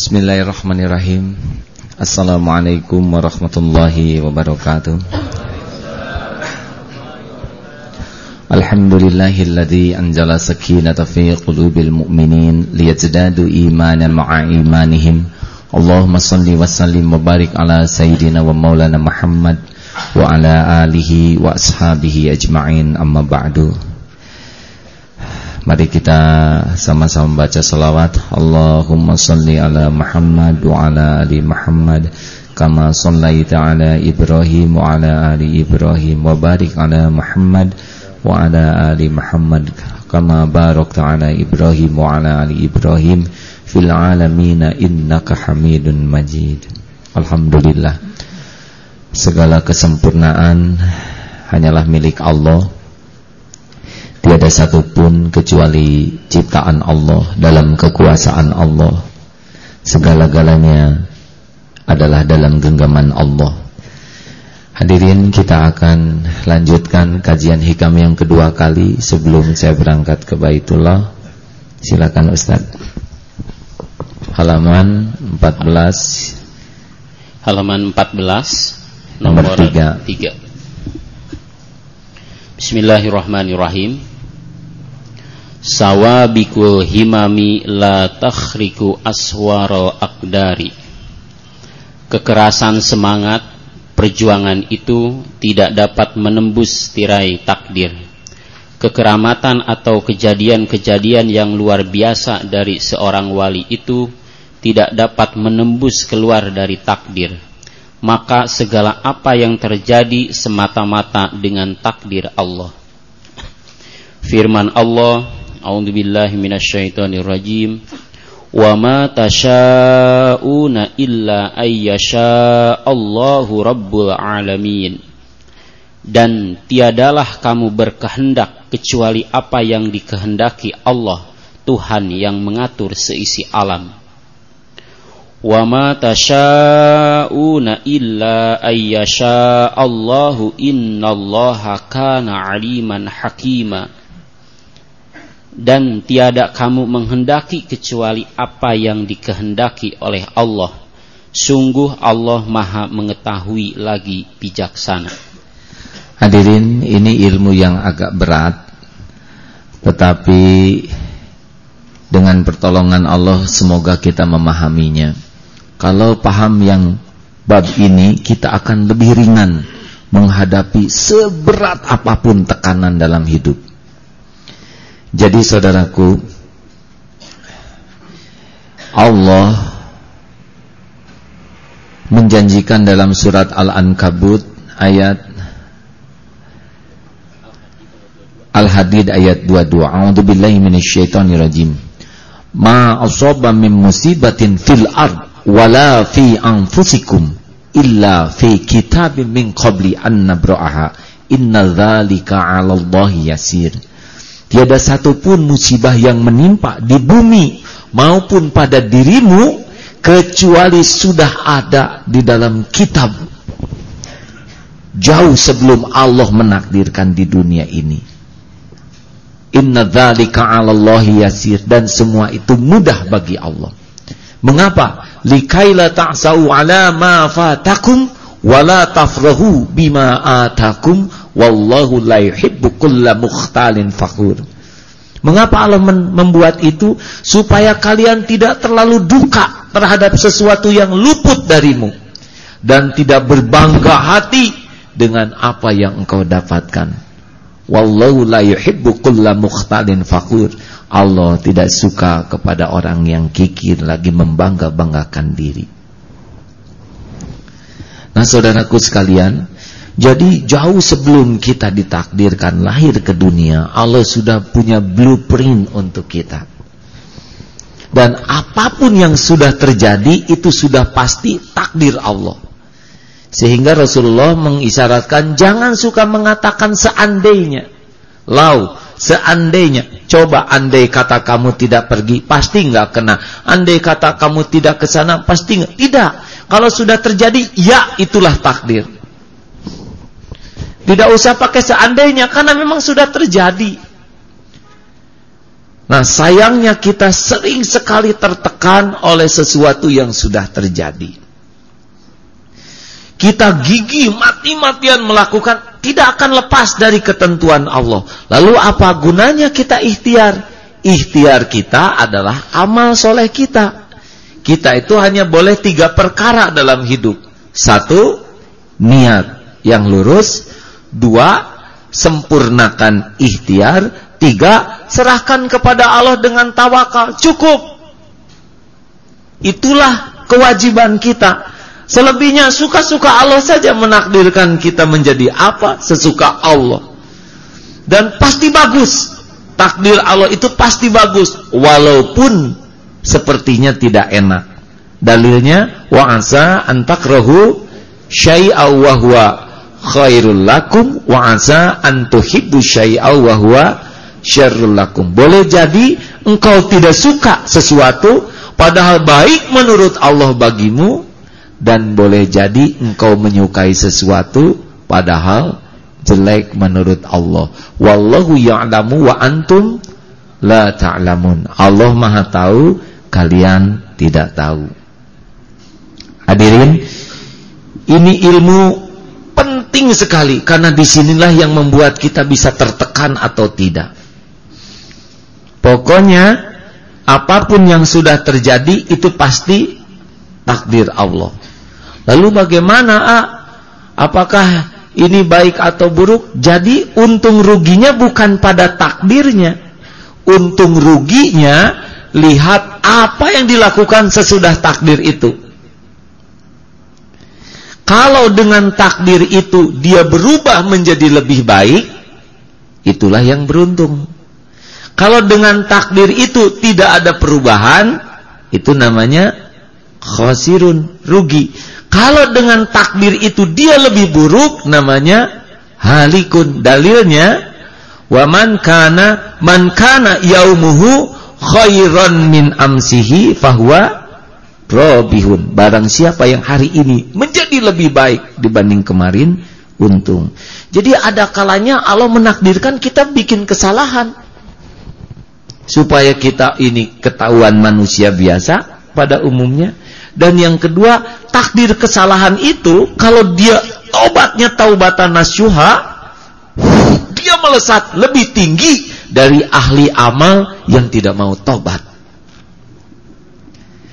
Bismillahirrahmanirrahim. Assalamualaikum warahmatullahi wabarakatuh. Alhamdulillahilladzi anjala sakinata fi qulubil mu'minin liyazdadu imanan ma'a imanihim. Allahumma salli wa sallim wa barik ala sayyidina wa maulana Muhammad wa ala alihi wa ashabihi ajma'in. Amma ba'du Mari kita sama-sama baca salawat Allahumma salli ala Muhammad wa ala ali Muhammad Kama sallaita ala Ibrahim wa ala ali Ibrahim Wa barik ala Muhammad wa ala ali Muhammad Kama barakta ala Ibrahim wa ala ali Ibrahim Fil alamina innaka hamidun majid. Alhamdulillah. Segala kesempurnaan hanyalah milik Allah Tiada satupun kecuali ciptaan Allah dalam kekuasaan Allah. Segala-galanya adalah dalam genggaman Allah. Hadirin kita akan lanjutkan kajian hikam yang kedua kali sebelum saya berangkat ke Baitullah. Silakan Ustaz. Halaman 14. Halaman 14 nomor, nomor 3. 3. Bismillahirrahmanirrahim. Sawabikul himami la takhriku aswaro akdari. Kekerasan semangat perjuangan itu tidak dapat menembus tirai takdir. Kekeramatan atau kejadian-kejadian yang luar biasa dari seorang wali itu tidak dapat menembus keluar dari takdir. Maka segala apa yang terjadi semata-mata dengan takdir Allah. Firman Allah A'udzu billahi minasyaitonir rajim. Wa ma tasyauna illa ayyasha Allahu rabbul alamin. Dan tiadalah kamu berkehendak kecuali apa yang dikehendaki Allah, Tuhan yang mengatur seisi alam. Wa ma tasyauna illa ayyasha Allahu innallaha kana aliman hakima dan tiada kamu menghendaki kecuali apa yang dikehendaki oleh Allah. Sungguh Allah Maha mengetahui lagi bijaksana. Hadirin, ini ilmu yang agak berat. Tetapi dengan pertolongan Allah semoga kita memahaminya. Kalau paham yang bab ini kita akan lebih ringan menghadapi seberat apa pun tekanan dalam hidup. Jadi saudaraku Allah menjanjikan dalam surat Al-Ankabut ayat Al-Hadid ayat 22 A'udzu billahi minasyaitonir rajim. Ma asaba min musibatin fil ard wala fi anfusikum illa fi kitabin min qabli an nabra'aha. Inna dzalika 'ala Allahi yasir Tiada satupun musibah yang menimpa di bumi maupun pada dirimu kecuali sudah ada di dalam kitab jauh sebelum Allah menakdirkan di dunia ini. Inna dzalika 'ala Allahi yasir dan semua itu mudah bagi Allah. Mengapa? Likaila ta'sau 'ala ma fatakum wala tafrahu bima atakum wallahu la yuhibbu kulla mukhtalin fakhur. Mengapa Allah membuat itu? Supaya kalian tidak terlalu duka terhadap sesuatu yang luput darimu. Dan tidak berbangga hati dengan apa yang engkau dapatkan. Wallahu la yuhibbu kulla mukhtalin fakhur. Allah tidak suka kepada orang yang kikir lagi membangga-banggakan diri. Nah saudaraku sekalian, jadi jauh sebelum kita ditakdirkan lahir ke dunia, Allah sudah punya blueprint untuk kita. Dan apa pun yang sudah terjadi itu sudah pasti takdir Allah. Sehingga Rasulullah mengisyaratkan jangan suka mengatakan seandainya. Lau, seandainya. Coba andai kata kamu tidak pergi, pasti nggak kena. Andai kata kamu tidak ke sana, pasti nggak. Tidak. Kalau sudah terjadi, ya itulah takdir. Tidak usah pakai seandainya karena memang sudah terjadi. Nah sayangnya kita sering sekali tertekan oleh sesuatu yang sudah terjadi. Kita gigih mati-matian melakukan tidak akan lepas dari ketentuan Allah. Lalu apa gunanya kita ikhtiar? Ikhtiar kita adalah amal soleh kita. Kita itu hanya boleh tiga perkara dalam hidup. Satu, niat yang lurus. Dua, sempurnakan ikhtiar. Tiga, serahkan kepada Allah dengan tawakal. Cukup. Itulah kewajiban kita. Selebihnya suka-suka Allah saja menakdirkan kita menjadi apa sesuka Allah. Dan pasti bagus. Takdir Allah itu pasti bagus. Walaupun sepertinya tidak enak. Dalilnya wa asa antakrahu syai'a wa huwa khairul lakum wa asa antuhibbu syai'a wa huwa syarrul lakum. Boleh jadi engkau tidak suka sesuatu padahal baik menurut Allah bagimu dan boleh jadi engkau menyukai sesuatu padahal jelek menurut Allah. Wallahu ya'lamu wa antum la ta'lamun. Allah Maha tahu, kalian tidak tahu. Hadirin, ini ilmu penting sekali karena di sinilah yang membuat kita bisa tertekan atau tidak. Pokoknya apa pun yang sudah terjadi itu pasti takdir Allah. Lalu bagaimana ah? Apakah ini baik atau buruk? Jadi untung ruginya bukan pada takdirnya. Untung ruginya lihat apa yang dilakukan sesudah takdir itu. Kalau dengan takdir itu dia berubah menjadi lebih baik, itulah yang beruntung. Kalau dengan takdir itu tidak ada perubahan, itu namanya khosirun, rugi. Kalau dengan takdir itu dia lebih buruk, namanya halikun. Dalilnya, wa man kana man kana yaumuhu khairan min amsihi fahuwa robihun. Barang siapa yang hari ini menjadi lebih baik dibanding kemarin, untung. Jadi ada kalanya Allah menakdirkan kita bikin kesalahan supaya kita ini ketahuan manusia biasa pada umumnya dan yang kedua takdir kesalahan itu kalau dia taubatnya taubatan nasyuha dia melesat lebih tinggi dari ahli amal yang tidak mau taubat.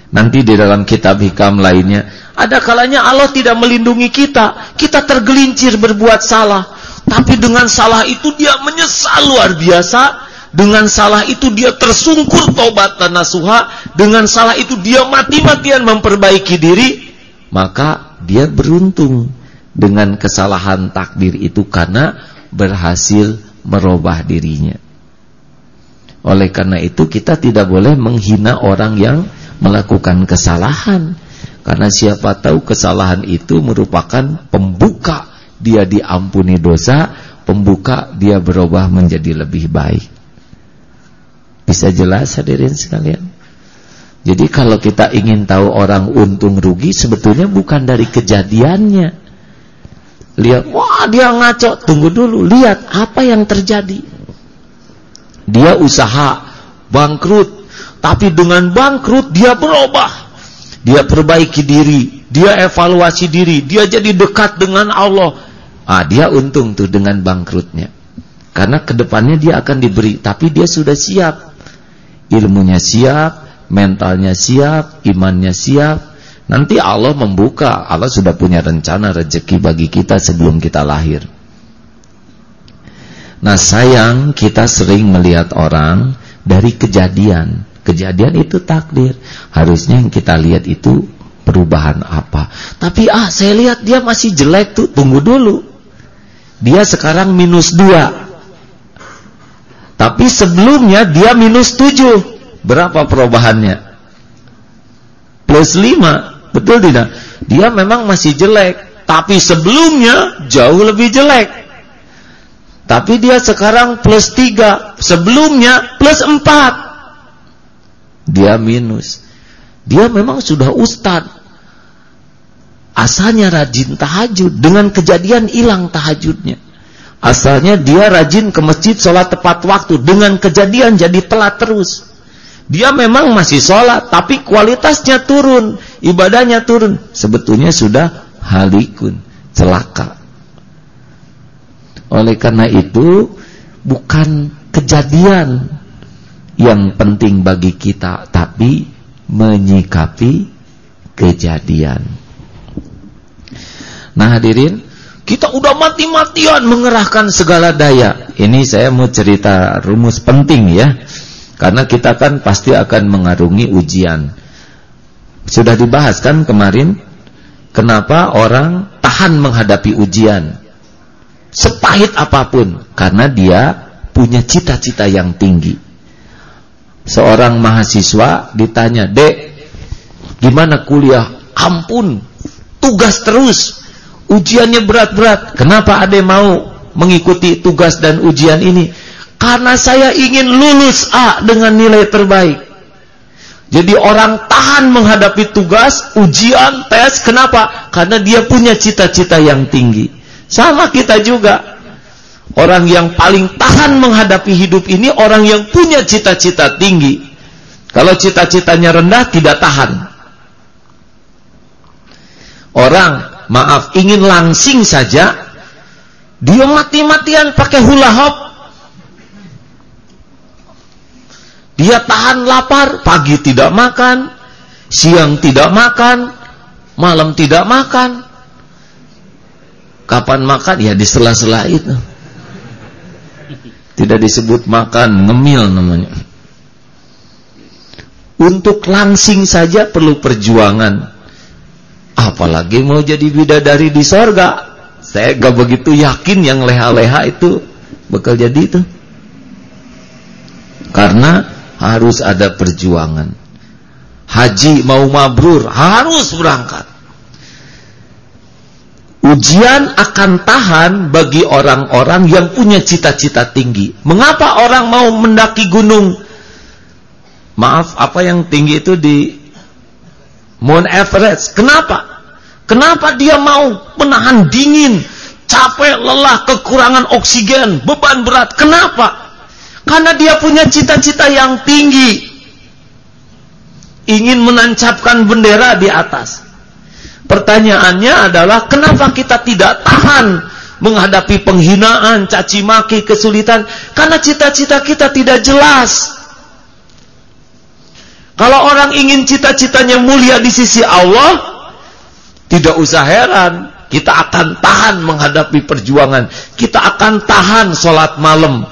Nanti di dalam kitab hikam lainnya ada kalanya Allah tidak melindungi kita. Kita tergelincir berbuat salah. Tapi dengan salah itu dia menyesal luar biasa dengan salah itu dia tersungkur tobat dan nasuha. Dengan salah itu dia mati-matian memperbaiki diri. Maka dia beruntung dengan kesalahan takdir itu karena berhasil merubah dirinya. Oleh karena itu kita tidak boleh menghina orang yang melakukan kesalahan. Karena siapa tahu kesalahan itu merupakan pembuka dia diampuni dosa, pembuka dia berubah menjadi lebih baik. Bisa jelas hadirin sekalian? Jadi kalau kita ingin tahu orang untung rugi sebetulnya bukan dari kejadiannya. Lihat, wah dia ngaco, tunggu dulu, lihat apa yang terjadi. Dia usaha bangkrut, tapi dengan bangkrut dia berubah. Dia perbaiki diri, dia evaluasi diri, dia jadi dekat dengan Allah. Ah, dia untung tuh dengan bangkrutnya. Karena ke depannya dia akan diberi, tapi dia sudah siap ilmunya siap, mentalnya siap, imannya siap. Nanti Allah membuka, Allah sudah punya rencana rezeki bagi kita sebelum kita lahir. Nah sayang kita sering melihat orang dari kejadian. Kejadian itu takdir. Harusnya yang kita lihat itu perubahan apa. Tapi ah saya lihat dia masih jelek tuh, tunggu dulu. Dia sekarang minus dua. Tapi sebelumnya dia minus 7. Berapa perubahannya? Plus 5. Betul tidak? Dia memang masih jelek. Tapi sebelumnya jauh lebih jelek. Tapi dia sekarang plus 3. Sebelumnya plus 4. Dia minus. Dia memang sudah ustad. Asalnya rajin tahajud. Dengan kejadian hilang tahajudnya. Asalnya dia rajin ke masjid sholat tepat waktu. Dengan kejadian jadi telat terus. Dia memang masih sholat, tapi kualitasnya turun. Ibadahnya turun. Sebetulnya sudah halikun, celaka. Oleh karena itu, bukan kejadian yang penting bagi kita, tapi menyikapi kejadian. Nah hadirin, kita udah mati-matian mengerahkan segala daya. Ini saya mau cerita rumus penting ya. Karena kita kan pasti akan mengarungi ujian. Sudah dibahas kan kemarin kenapa orang tahan menghadapi ujian. Sepahit apa pun karena dia punya cita-cita yang tinggi. Seorang mahasiswa ditanya, "Dek, gimana kuliah?" "Ampun, tugas terus." Ujiannya berat-berat. Kenapa Ade mau mengikuti tugas dan ujian ini? Karena saya ingin lulus A dengan nilai terbaik. Jadi orang tahan menghadapi tugas, ujian, tes. Kenapa? Karena dia punya cita-cita yang tinggi. Sama kita juga. Orang yang paling tahan menghadapi hidup ini orang yang punya cita-cita tinggi. Kalau cita-citanya rendah tidak tahan. Orang maaf ingin langsing saja. Dia mati-matian pakai hula hop. Dia tahan lapar pagi tidak makan siang tidak makan malam tidak makan. Kapan makan? Ya di sela-sela itu. Tidak disebut makan ngemil namanya. Untuk langsing saja perlu perjuangan Apalagi mau jadi bidadari di sorga. Saya gak begitu yakin yang leha-leha itu bakal jadi itu. Karena harus ada perjuangan. Haji mau mabrur harus berangkat. Ujian akan tahan bagi orang-orang yang punya cita-cita tinggi. Mengapa orang mau mendaki gunung? Maaf, apa yang tinggi itu di Mount Everest. Kenapa? Kenapa dia mau menahan dingin, capek, lelah, kekurangan oksigen, beban berat? Kenapa? Karena dia punya cita-cita yang tinggi. Ingin menancapkan bendera di atas. Pertanyaannya adalah kenapa kita tidak tahan menghadapi penghinaan, caci maki, kesulitan? Karena cita-cita kita tidak jelas. Kalau orang ingin cita-citanya mulia di sisi Allah, tidak usah heran, kita akan tahan menghadapi perjuangan. Kita akan tahan sholat malam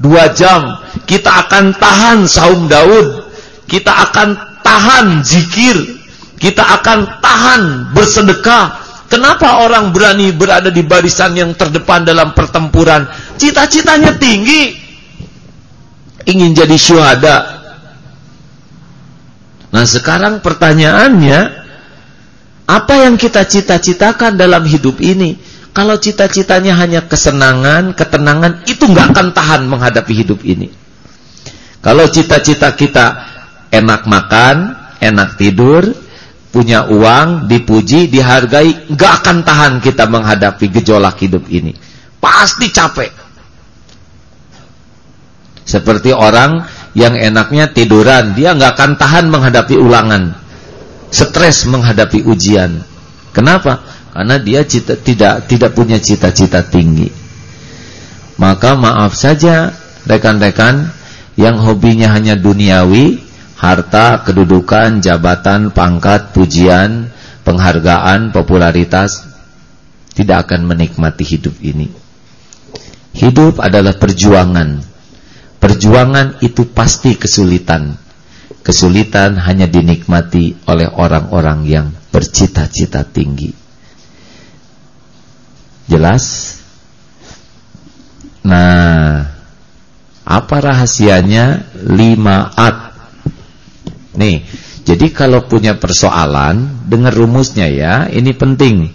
dua jam. Kita akan tahan saum Daud. Kita akan tahan zikir. Kita akan tahan bersedekah. Kenapa orang berani berada di barisan yang terdepan dalam pertempuran? Cita-citanya tinggi. Ingin jadi syuhada. Nah sekarang pertanyaannya, apa yang kita cita-citakan dalam hidup ini? Kalau cita-citanya hanya kesenangan, ketenangan, itu nggak akan tahan menghadapi hidup ini. Kalau cita-cita kita enak makan, enak tidur, punya uang, dipuji, dihargai, nggak akan tahan kita menghadapi gejolak hidup ini. Pasti capek. Seperti orang yang enaknya tiduran, dia nggak akan tahan menghadapi ulangan. Stres menghadapi ujian. Kenapa? Karena dia cita, tidak tidak punya cita-cita tinggi. Maka maaf saja rekan-rekan yang hobinya hanya duniawi, harta, kedudukan, jabatan, pangkat, pujian, penghargaan, popularitas tidak akan menikmati hidup ini. Hidup adalah perjuangan Perjuangan itu pasti kesulitan. Kesulitan hanya dinikmati oleh orang-orang yang bercita-cita tinggi. Jelas? Nah, apa rahasianya? Lima at. Nih, jadi kalau punya persoalan, dengar rumusnya ya, ini penting.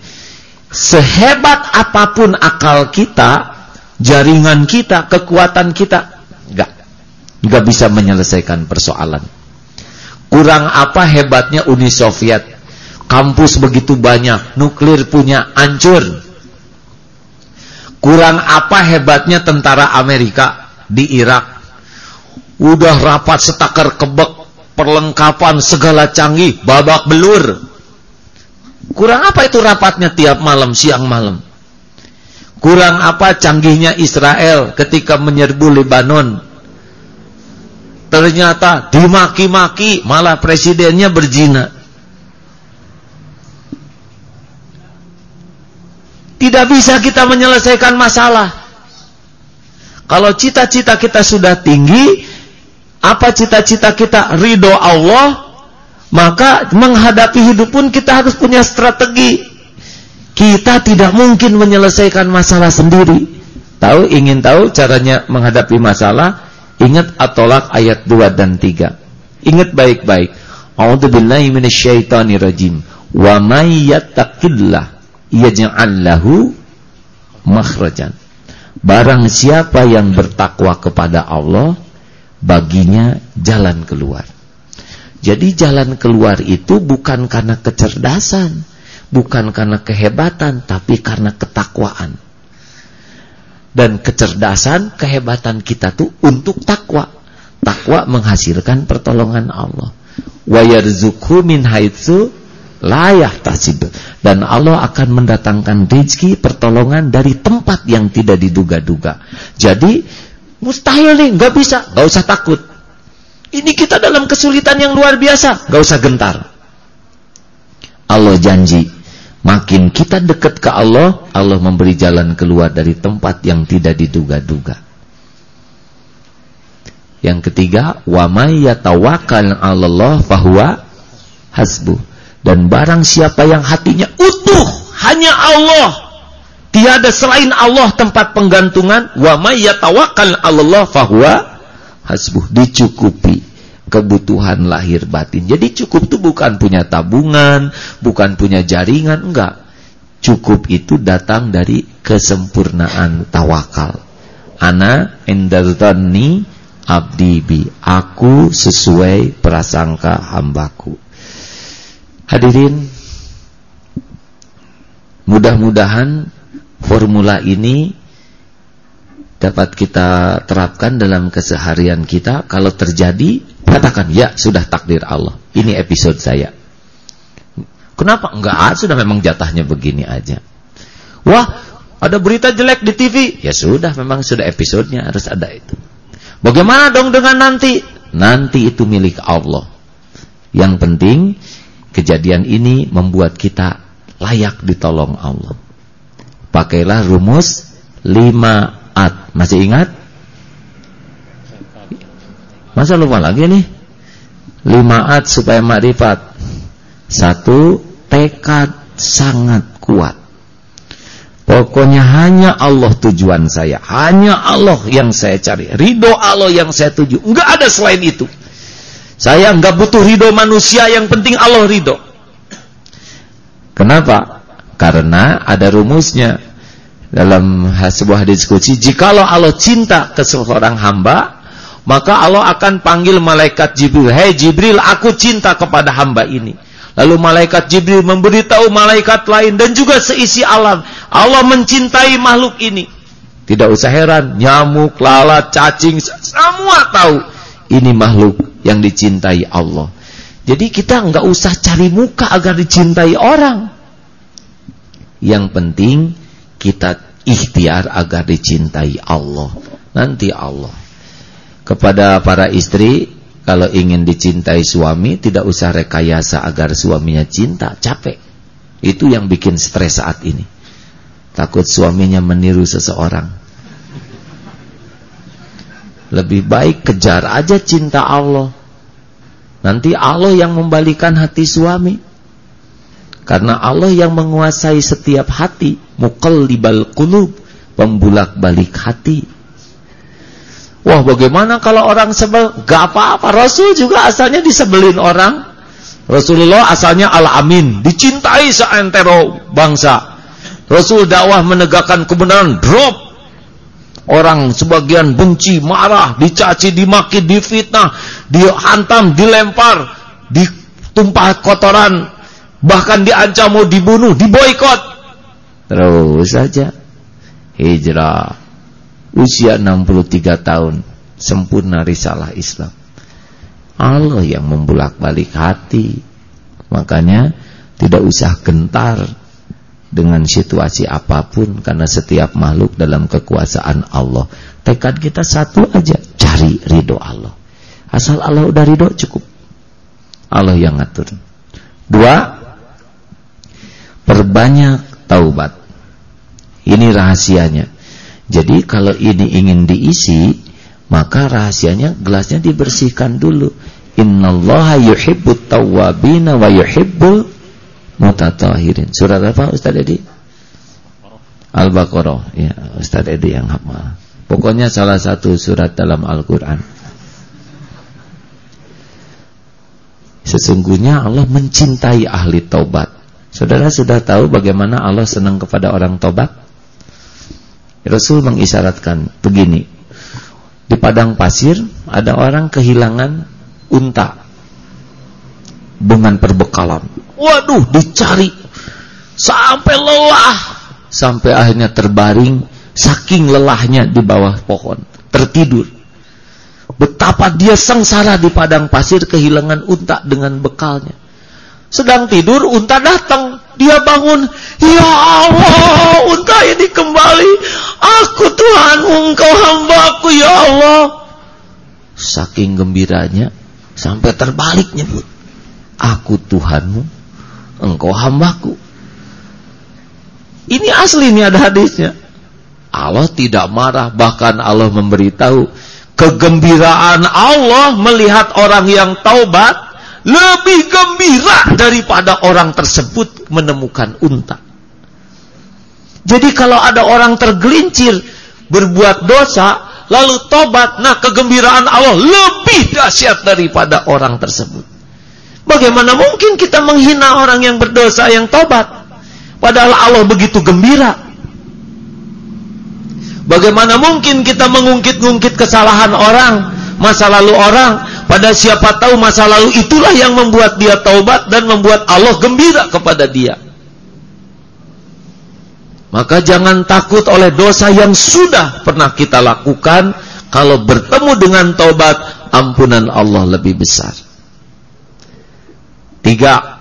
Sehebat apa pun akal kita, jaringan kita, kekuatan kita, nggak bisa menyelesaikan persoalan. Kurang apa hebatnya Uni Soviet? Kampus begitu banyak, nuklir punya hancur. Kurang apa hebatnya tentara Amerika di Irak? Udah rapat setakar kebek, perlengkapan segala canggih, babak belur. Kurang apa itu rapatnya tiap malam, siang malam? Kurang apa canggihnya Israel ketika menyerbu Lebanon? Ternyata dimaki-maki, malah presidennya berzina. Tidak bisa kita menyelesaikan masalah. Kalau cita-cita kita sudah tinggi, apa cita-cita kita ridho Allah maka menghadapi hidup pun kita harus punya strategi kita tidak mungkin menyelesaikan masalah sendiri. Tahu ingin tahu caranya menghadapi masalah? Ingat atolak ayat 2 dan 3 ingat baik-baik. A'udzubillahi minasyaitonirrajim wa may yattaqillah yaj'al lahu makhrajan. Barang siapa yang bertakwa kepada Allah baginya jalan keluar. Jadi jalan keluar itu bukan karena kecerdasan, bukan karena kehebatan, tapi karena ketakwaan. Dan kecerdasan, kehebatan kita tuh untuk takwa. Takwa menghasilkan pertolongan Allah. Wa yarzuqhu min haitsu la. Dan Allah akan mendatangkan rezeki pertolongan dari tempat yang tidak diduga-duga. Jadi Mustahil nih, nggak bisa, nggak usah takut. Ini kita dalam kesulitan yang luar biasa, nggak usah gentar. Allah janji, makin kita dekat ke Allah, Allah memberi jalan keluar dari tempat yang tidak diduga-duga. Yang ketiga, wa may yatawakkal 'alallah fahuwa hasbuh. Dan barang siapa yang hatinya utuh hanya Allah Tiada selain Allah tempat penggantungan. Wa may yatawakkal 'Allah fahuwa hasbuh. Dicukupi kebutuhan lahir batin. Jadi cukup itu bukan punya tabungan, bukan punya jaringan, enggak. Cukup itu datang dari kesempurnaan tawakal. Ana indadzanni abdi bi. Aku sesuai prasangka hambaku. Hadirin, mudah-mudahan formula ini dapat kita terapkan dalam keseharian kita. Kalau terjadi, katakan, ya sudah takdir Allah. Ini episode saya. Kenapa? Enggak, sudah memang jatahnya begini aja. Wah, ada berita jelek di TV. Ya sudah, memang sudah episodenya harus ada itu. Bagaimana dong dengan nanti? Nanti itu milik Allah. Yang penting, kejadian ini membuat kita layak ditolong Allah pakailah rumus 5 Masih ingat? Masa lupa lagi nih? 5 supaya makrifat. Satu, tekad sangat kuat. Pokoknya hanya Allah tujuan saya. Hanya Allah yang saya cari. Ridho Allah yang saya tuju. Enggak ada selain itu. Saya enggak butuh ridho manusia. Yang penting Allah ridho. Kenapa? Karena ada rumusnya dalam sebuah diskusi, jikalau Allah cinta ke seorang hamba, maka Allah akan panggil malaikat Jibril, "Hei Jibril, aku cinta kepada hamba ini." Lalu malaikat Jibril memberitahu malaikat lain dan juga seisi alam, Allah mencintai makhluk ini. Tidak usah heran, nyamuk, lalat, cacing, semua tahu ini makhluk yang dicintai Allah. Jadi kita nggak usah cari muka agar dicintai orang. Yang penting kita ikhtiar agar dicintai Allah. Nanti Allah. Kepada para istri, kalau ingin dicintai suami, tidak usah rekayasa agar suaminya cinta, capek. Itu yang bikin stres saat ini. Takut suaminya meniru seseorang. Lebih baik kejar aja cinta Allah. Nanti Allah yang membalikan hati suami. Karena Allah yang menguasai setiap hati, muqallibal qulub, pembulak-balik hati. Wah, bagaimana kalau orang sebel? Gak apa-apa. Rasul juga asalnya disebelin orang. Rasulullah asalnya al-amin, dicintai seantero bangsa. Rasul dakwah menegakkan kebenaran, drop. Orang sebagian benci, marah, dicaci, dimaki, difitnah, dihantam, dilempar, ditumpah kotoran bahkan diancam mau dibunuh, diboikot. Terus saja. hijrah. Usia 63 tahun, sempurna risalah Islam. Allah yang membulak-balik hati. Makanya tidak usah gentar dengan situasi apa pun karena setiap makhluk dalam kekuasaan Allah. Tekad kita satu aja, cari ridho Allah. Asal Allah udah ridho cukup. Allah yang ngatur. Dua, perbanyak taubat. Ini rahasianya. Jadi kalau ini ingin diisi, maka rahasianya gelasnya dibersihkan dulu. Innallaha yuhibbut tawwabina wa yuhibbul mutatahirin. Surat apa Ustaz Edi? Al-Baqarah. Ya, Ustaz Edi yang hafal. Pokoknya salah satu surat dalam Al-Qur'an. Sesungguhnya Allah mencintai ahli taubat. Saudara sudah tahu bagaimana Allah senang kepada orang taubat? Rasul mengisyaratkan begini. Di padang pasir ada orang kehilangan unta dengan perbekalan. Waduh, dicari sampai lelah, sampai akhirnya terbaring saking lelahnya di bawah pohon, tertidur. Betapa dia sengsara di padang pasir kehilangan unta dengan bekalnya. Sedang tidur, unta datang. Dia bangun. Ya Allah, unta ini kembali. Aku Tuhanmu, engkau hambaku, ya Allah. Saking gembiranya, sampai terbalik nyebut. Aku Tuhanmu, engkau hambaku. Ini asli ini ada hadisnya. Allah tidak marah, bahkan Allah memberitahu kegembiraan Allah melihat orang yang taubat lebih gembira daripada orang tersebut menemukan unta. Jadi kalau ada orang tergelincir berbuat dosa lalu tobat, nah kegembiraan Allah lebih dahsyat daripada orang tersebut. Bagaimana mungkin kita menghina orang yang berdosa yang tobat? Padahal Allah begitu gembira. Bagaimana mungkin kita mengungkit-ungkit kesalahan orang, masa lalu orang, pada siapa tahu masa lalu itulah yang membuat dia taubat dan membuat Allah gembira kepada dia. Maka jangan takut oleh dosa yang sudah pernah kita lakukan, kalau bertemu dengan taubat, ampunan Allah lebih besar. Tiga.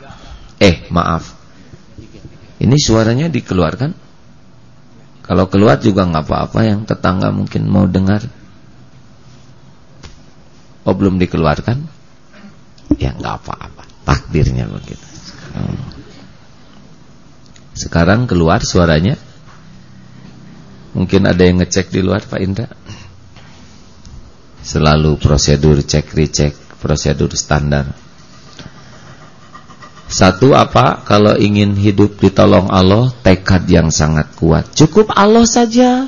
Eh, maaf. Ini suaranya dikeluarkan? Kalau keluar juga nggak apa-apa yang tetangga mungkin mau dengar. Oh, belum dikeluarkan? Ya nggak apa-apa. Takdirnya begitu. Hmm. Sekarang keluar suaranya. Mungkin ada yang ngecek di luar Pak Indra. Selalu prosedur cek recek, prosedur standar. Satu apa? Kalau ingin hidup ditolong Allah, tekad yang sangat kuat. Cukup Allah saja.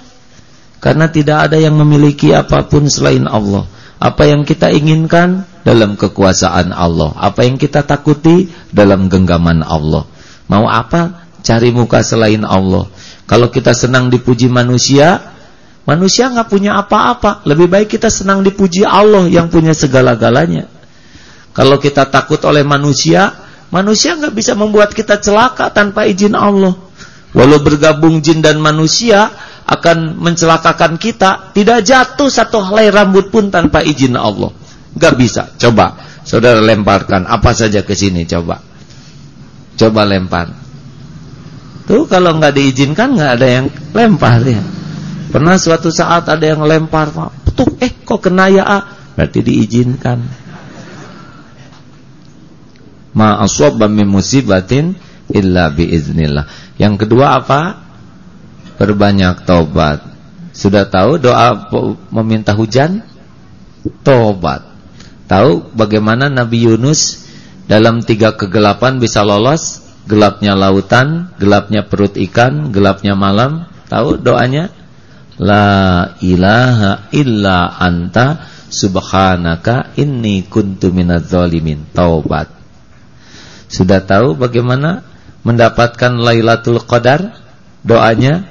Karena tidak ada yang memiliki apa pun selain Allah. Apa yang kita inginkan dalam kekuasaan Allah. Apa yang kita takuti dalam genggaman Allah. Mau apa? Cari muka selain Allah. Kalau kita senang dipuji manusia, manusia nggak punya apa-apa. Lebih baik kita senang dipuji Allah yang punya segala-galanya. Kalau kita takut oleh manusia, Manusia nggak bisa membuat kita celaka tanpa izin Allah. Walau bergabung jin dan manusia akan mencelakakan kita, tidak jatuh satu helai rambut pun tanpa izin Allah. Nggak bisa. Coba, saudara lemparkan apa saja ke sini. Coba, coba lempar. Tuh kalau nggak diizinkan nggak ada yang lempar ya. Pernah suatu saat ada yang lempar, tuh eh kok kena ya? Ah? Berarti diizinkan ma min musibatin illa biiznillah. Yang kedua apa? Perbanyak taubat. Sudah tahu doa meminta hujan? Taubat. Tahu bagaimana Nabi Yunus dalam tiga kegelapan bisa lolos? Gelapnya lautan, gelapnya perut ikan, gelapnya malam. Tahu doanya? La ilaha illa anta subhanaka inni kuntu minadz zalimin. Taubat. Sudah tahu bagaimana mendapatkan Lailatul Qadar? Doanya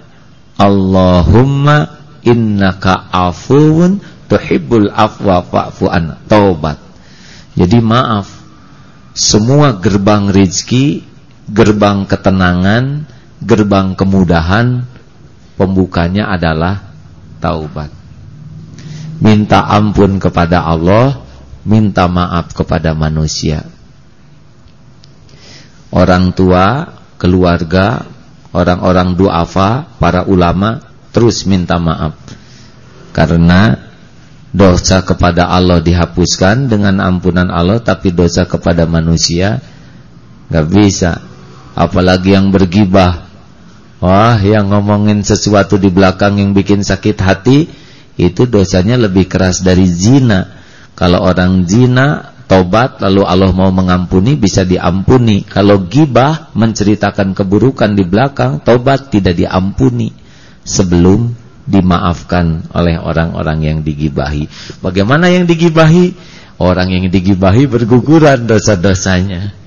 Allahumma innaka afuwun tuhibbul afwa fa'fu. Taubat. Jadi maaf. Semua gerbang rizki, gerbang ketenangan, gerbang kemudahan pembukanya adalah taubat. Minta ampun kepada Allah, minta maaf kepada manusia. Orang tua, keluarga, orang-orang duafa, para ulama terus minta maaf. Karena dosa kepada Allah dihapuskan dengan ampunan Allah tapi dosa kepada manusia nggak bisa. Apalagi yang bergibah, Wah, yang ngomongin sesuatu di belakang yang bikin sakit hati itu dosanya lebih keras dari zina. Kalau orang zina tobat lalu Allah mau mengampuni bisa diampuni. Kalau gibah menceritakan keburukan di belakang, tobat tidak diampuni sebelum dimaafkan oleh orang-orang yang digibahi. Bagaimana yang digibahi? Orang yang digibahi berguguran dosa-dosanya.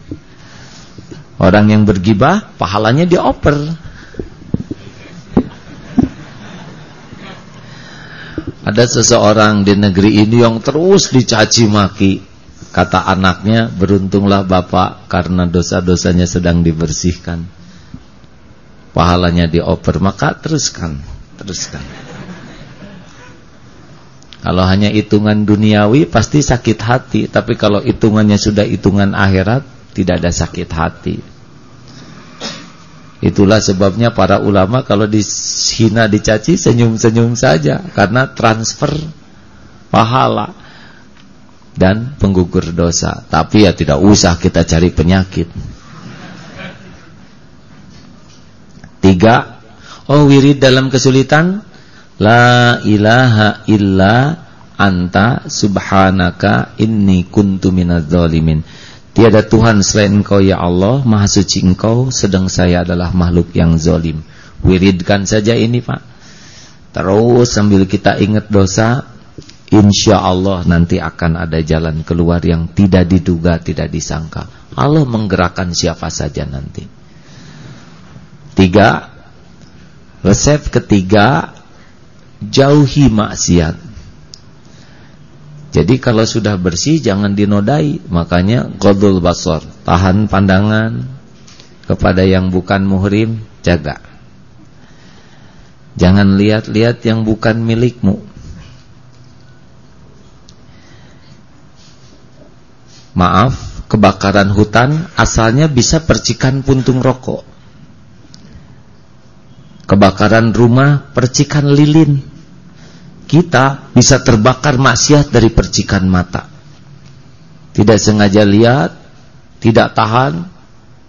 Orang yang bergibah pahalanya dioper. Ada seseorang di negeri ini yang terus dicaci maki. Kata anaknya, beruntunglah bapak karena dosa-dosanya sedang dibersihkan. Pahalanya dioper, maka teruskan, teruskan. Kalau hanya hitungan duniawi pasti sakit hati, tapi kalau hitungannya sudah hitungan akhirat, tidak ada sakit hati. Itulah sebabnya para ulama kalau dihina dicaci senyum-senyum saja karena transfer pahala dan penggugur dosa. Tapi ya tidak usah kita cari penyakit. Tiga, oh wirid dalam kesulitan La ilaha illa anta subhanaka inni kuntu minadz. Tiada Tuhan selain engkau ya Allah. Maha suci engkau. Sedang saya adalah makhluk yang zolim Wiridkan saja ini Pak. Terus sambil kita ingat dosa Insya Allah nanti akan ada jalan keluar yang tidak diduga, tidak disangka. Allah menggerakkan siapa saja nanti. Tiga Resep ketiga Jauhi maksiat jadi kalau sudah bersih jangan dinodai, makanya qadul basar, tahan pandangan kepada yang bukan muhrim, jaga. Jangan lihat-lihat yang bukan milikmu. Maaf, kebakaran hutan asalnya bisa percikan puntung rokok. Kebakaran rumah percikan lilin kita bisa terbakar maksiat dari percikan mata. Tidak sengaja lihat, tidak tahan,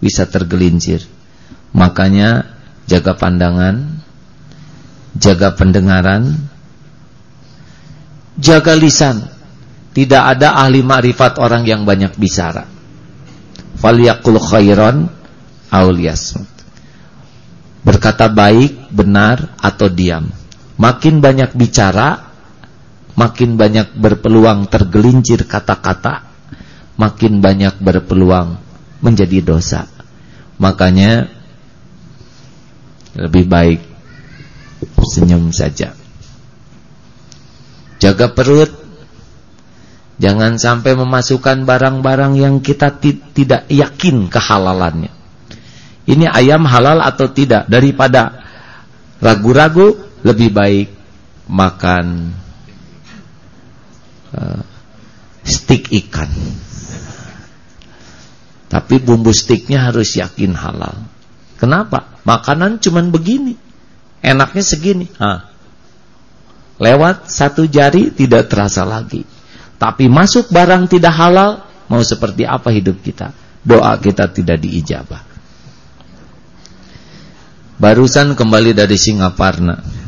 bisa tergelincir. Makanya jaga pandangan, jaga pendengaran, jaga lisan. Tidak ada ahli ma'rifat orang yang banyak bicara. Falyakul khairan auliyasmut. Berkata baik, benar atau diam. Makin banyak bicara, makin banyak berpeluang tergelincir kata-kata, makin banyak berpeluang menjadi dosa. Makanya lebih baik senyum saja. Jaga perut. Jangan sampai memasukkan barang-barang yang kita tidak yakin kehalalannya. Ini ayam halal atau tidak daripada ragu-ragu lebih baik makan uh, stik ikan. Tapi bumbu stiknya harus yakin halal. Kenapa? Makanan cuman begini. Enaknya segini. Ha. Lewat satu jari tidak terasa lagi. Tapi masuk barang tidak halal, mau seperti apa hidup kita? Doa kita tidak diijabah. Barusan kembali dari Singaparna.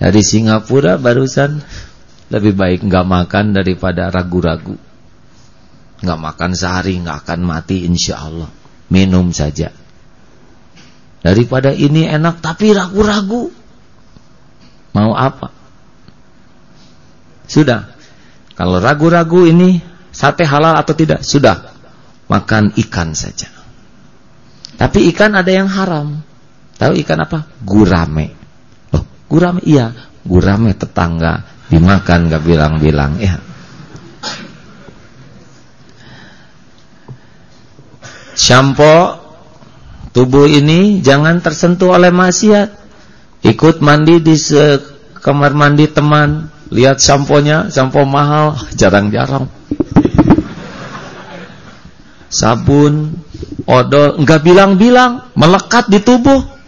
Dari Singapura barusan lebih baik nggak makan daripada ragu-ragu. Nggak makan sehari nggak akan mati insya Allah. Minum saja. Daripada ini enak tapi ragu-ragu. Mau apa? Sudah. Kalau ragu-ragu ini sate halal atau tidak? Sudah. Makan ikan saja. Tapi ikan ada yang haram. Tahu ikan apa? Gurame. Gurame iya, gurame tetangga dimakan gak bilang-bilang ya. Shampoo tubuh ini jangan tersentuh oleh maksiat. Ikut mandi di kamar mandi teman, lihat samponya, sampo mahal, jarang-jarang. Sabun, odol, enggak bilang-bilang, melekat di tubuh.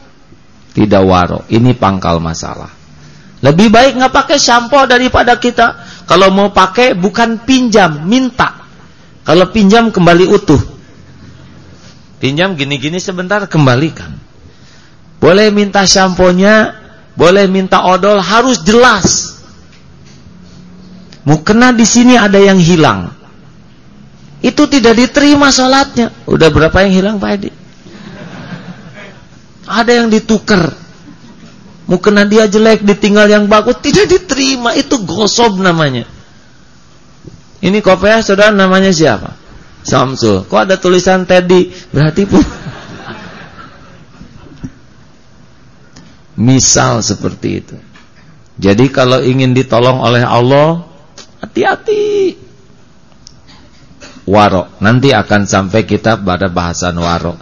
Tidak waro, ini pangkal masalah. Lebih baik nggak pakai sampo daripada kita. Kalau mau pakai bukan pinjam, minta. Kalau pinjam kembali utuh. Pinjam gini-gini sebentar kembalikan. Boleh minta samponya, boleh minta odol, harus jelas. Mukena di sini ada yang hilang. Itu tidak diterima sholatnya. Udah berapa yang hilang Pak Edi? Ada yang ditukar. Mukena dia jelek, ditinggal yang bagus, tidak diterima. Itu gosob namanya. Ini kopiah saudara namanya siapa? Samsul. Kok ada tulisan Teddy? Berarti pun Misal seperti itu. Jadi kalau ingin ditolong oleh Allah, hati-hati. Warok. Nanti akan sampai kita pada bahasan warok.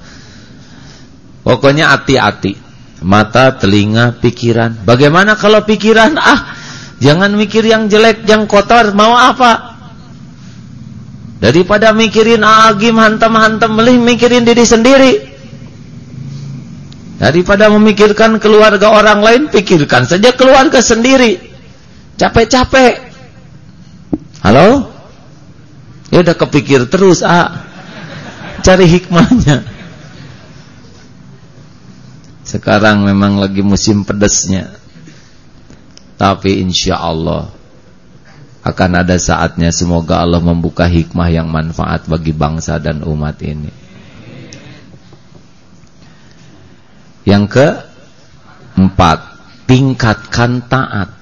Pokoknya hati-hati. Mata, telinga, pikiran. Bagaimana kalau pikiran? Ah, jangan mikir yang jelek, yang kotor. Mau apa? Daripada mikirin agim hantam-hantam melih mikirin diri sendiri. Daripada memikirkan keluarga orang lain, pikirkan saja keluarga sendiri. Capek-capek. Halo? Ya udah kepikir terus, ah. Cari hikmahnya. Sekarang memang lagi musim pedesnya. Tapi insya Allah akan ada saatnya semoga Allah membuka hikmah yang manfaat bagi bangsa dan umat ini. Yang keempat, tingkatkan taat.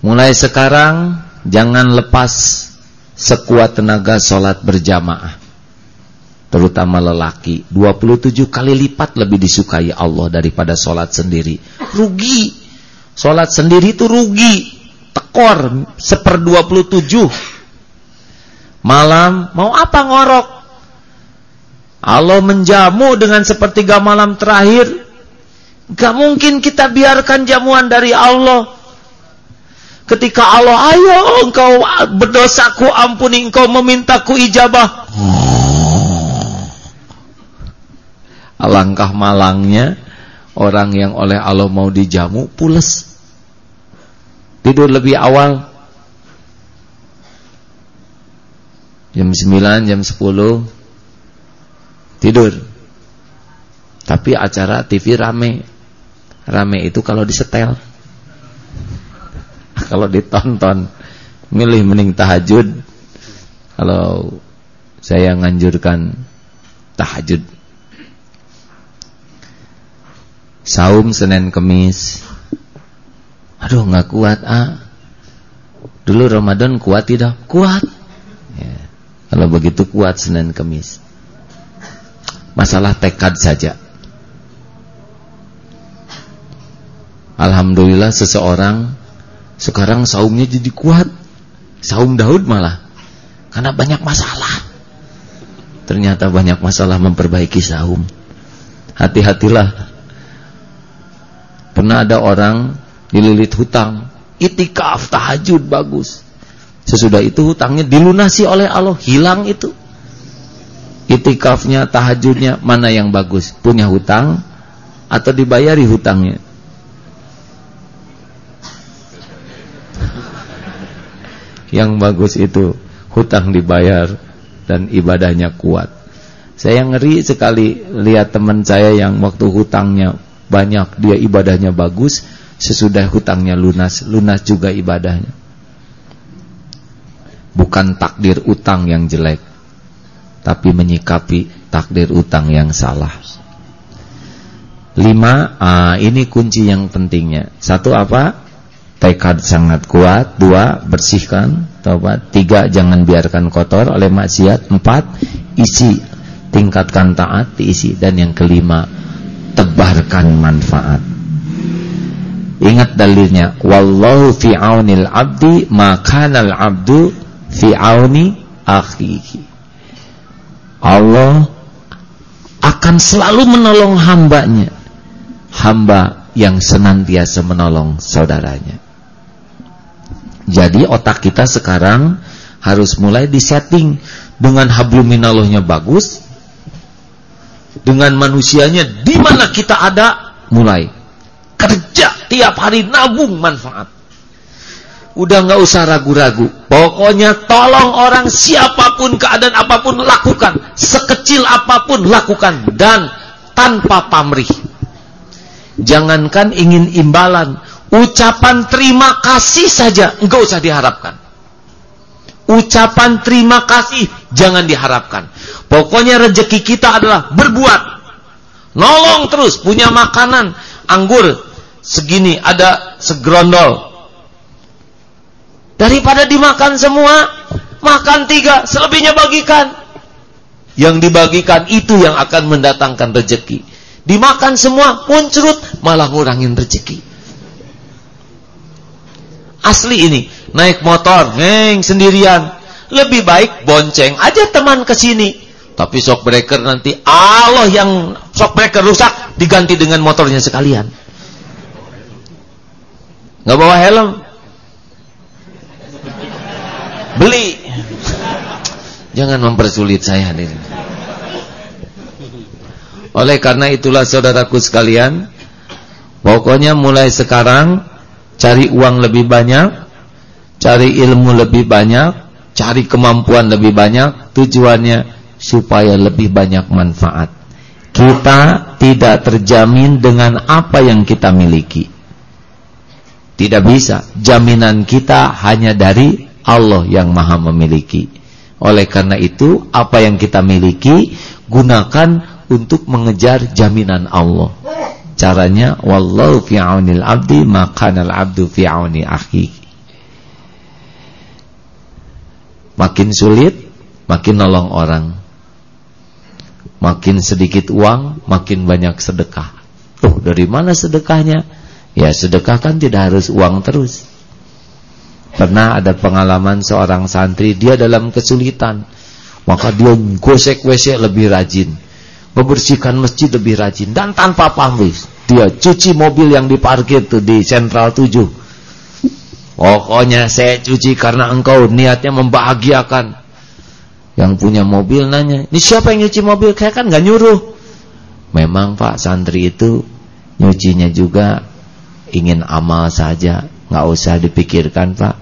Mulai sekarang jangan lepas sekuat tenaga sholat berjamaah. Terutama lelaki. 27 kali lipat lebih disukai Allah daripada sholat sendiri. Rugi. Sholat sendiri itu rugi. Tekor. Seper 27. Malam mau apa ngorok? Allah menjamu dengan sepertiga malam terakhir. Gak mungkin kita biarkan jamuan dari Allah. Ketika Allah, ayo engkau berdosaku ampuni, engkau memintaku ijabah. Alangkah malangnya orang yang oleh Allah mau dijamu pules. Tidur lebih awal. Jam 9, jam 10 tidur. Tapi acara TV rame. Rame itu kalau disetel. kalau ditonton. Milih mending tahajud. Kalau saya nganjurkan tahajud. Saum Senin Kemis. Aduh nggak kuat ah. Dulu Ramadan kuat tidak? Kuat. Ya. Kalau begitu kuat Senin Kemis masalah tekad saja. Alhamdulillah seseorang sekarang saumnya jadi kuat. Saum Daud malah karena banyak masalah. Ternyata banyak masalah memperbaiki saum. Hati-hatilah. Pernah ada orang dililit hutang, itikaf tahajud bagus. Sesudah itu hutangnya dilunasi oleh Allah, hilang itu itikafnya, tahajudnya, mana yang bagus? Punya hutang atau dibayari hutangnya? Yang bagus itu hutang dibayar dan ibadahnya kuat. Saya ngeri sekali lihat teman saya yang waktu hutangnya banyak, dia ibadahnya bagus, sesudah hutangnya lunas, lunas juga ibadahnya. Bukan takdir utang yang jelek tapi menyikapi takdir utang yang salah. Lima, ah, ini kunci yang pentingnya. Satu apa? Tekad sangat kuat. Dua, bersihkan. Tiga, jangan biarkan kotor oleh maksiat. Empat, isi. Tingkatkan taat, diisi. Dan yang kelima, tebarkan manfaat. Ingat dalilnya. Wallahu fi aunil abdi, makanal abdu fi auni akhihi. Allah akan selalu menolong hambanya. Hamba yang senantiasa menolong saudaranya. Jadi otak kita sekarang harus mulai disetting dengan habluminallahnya bagus, dengan manusianya di mana kita ada, mulai kerja tiap hari nabung manfaat. Udah nggak usah ragu-ragu. Pokoknya tolong orang siapa pun keadaan apa pun lakukan, sekecil apa pun lakukan dan tanpa pamrih. Jangankan ingin imbalan, ucapan terima kasih saja nggak usah diharapkan. Ucapan terima kasih jangan diharapkan. Pokoknya rezeki kita adalah berbuat. Nolong terus, punya makanan, anggur segini ada segrondol Daripada dimakan semua, makan tiga, selebihnya bagikan. Yang dibagikan itu yang akan mendatangkan rezeki. Dimakan semua, muncrut, malah ngurangin rezeki. Asli ini, naik motor, ngeng sendirian. Lebih baik bonceng aja teman ke sini. Tapi shock breaker nanti Allah yang shock breaker rusak diganti dengan motornya sekalian. Nggak bawa helm, Beli. Jangan mempersulit saya hadirin. Oleh karena itulah saudaraku sekalian, pokoknya mulai sekarang cari uang lebih banyak, cari ilmu lebih banyak, cari kemampuan lebih banyak, tujuannya supaya lebih banyak manfaat. Kita tidak terjamin dengan apa yang kita miliki. Tidak bisa. Jaminan kita hanya dari Allah yang maha memiliki. Oleh karena itu, apa yang kita miliki, gunakan untuk mengejar jaminan Allah. Caranya, Wallahu fi'aunil abdi, makanal abdu fi'auni akhi. Makin sulit, makin nolong orang. Makin sedikit uang, makin banyak sedekah. Tuh, dari mana sedekahnya? Ya, sedekah kan tidak harus uang terus. Pernah ada pengalaman seorang santri dia dalam kesulitan, maka dia gosek WC lebih rajin, membersihkan masjid lebih rajin dan tanpa pamrih dia cuci mobil yang diparkir tuh di Sentral 7. Pokoknya saya cuci karena engkau niatnya membahagiakan. Yang punya mobil nanya, "Ini siapa yang nyuci mobil?" Kayak kan nggak nyuruh. Memang Pak santri itu nyucinya juga ingin amal saja, nggak usah dipikirkan Pak.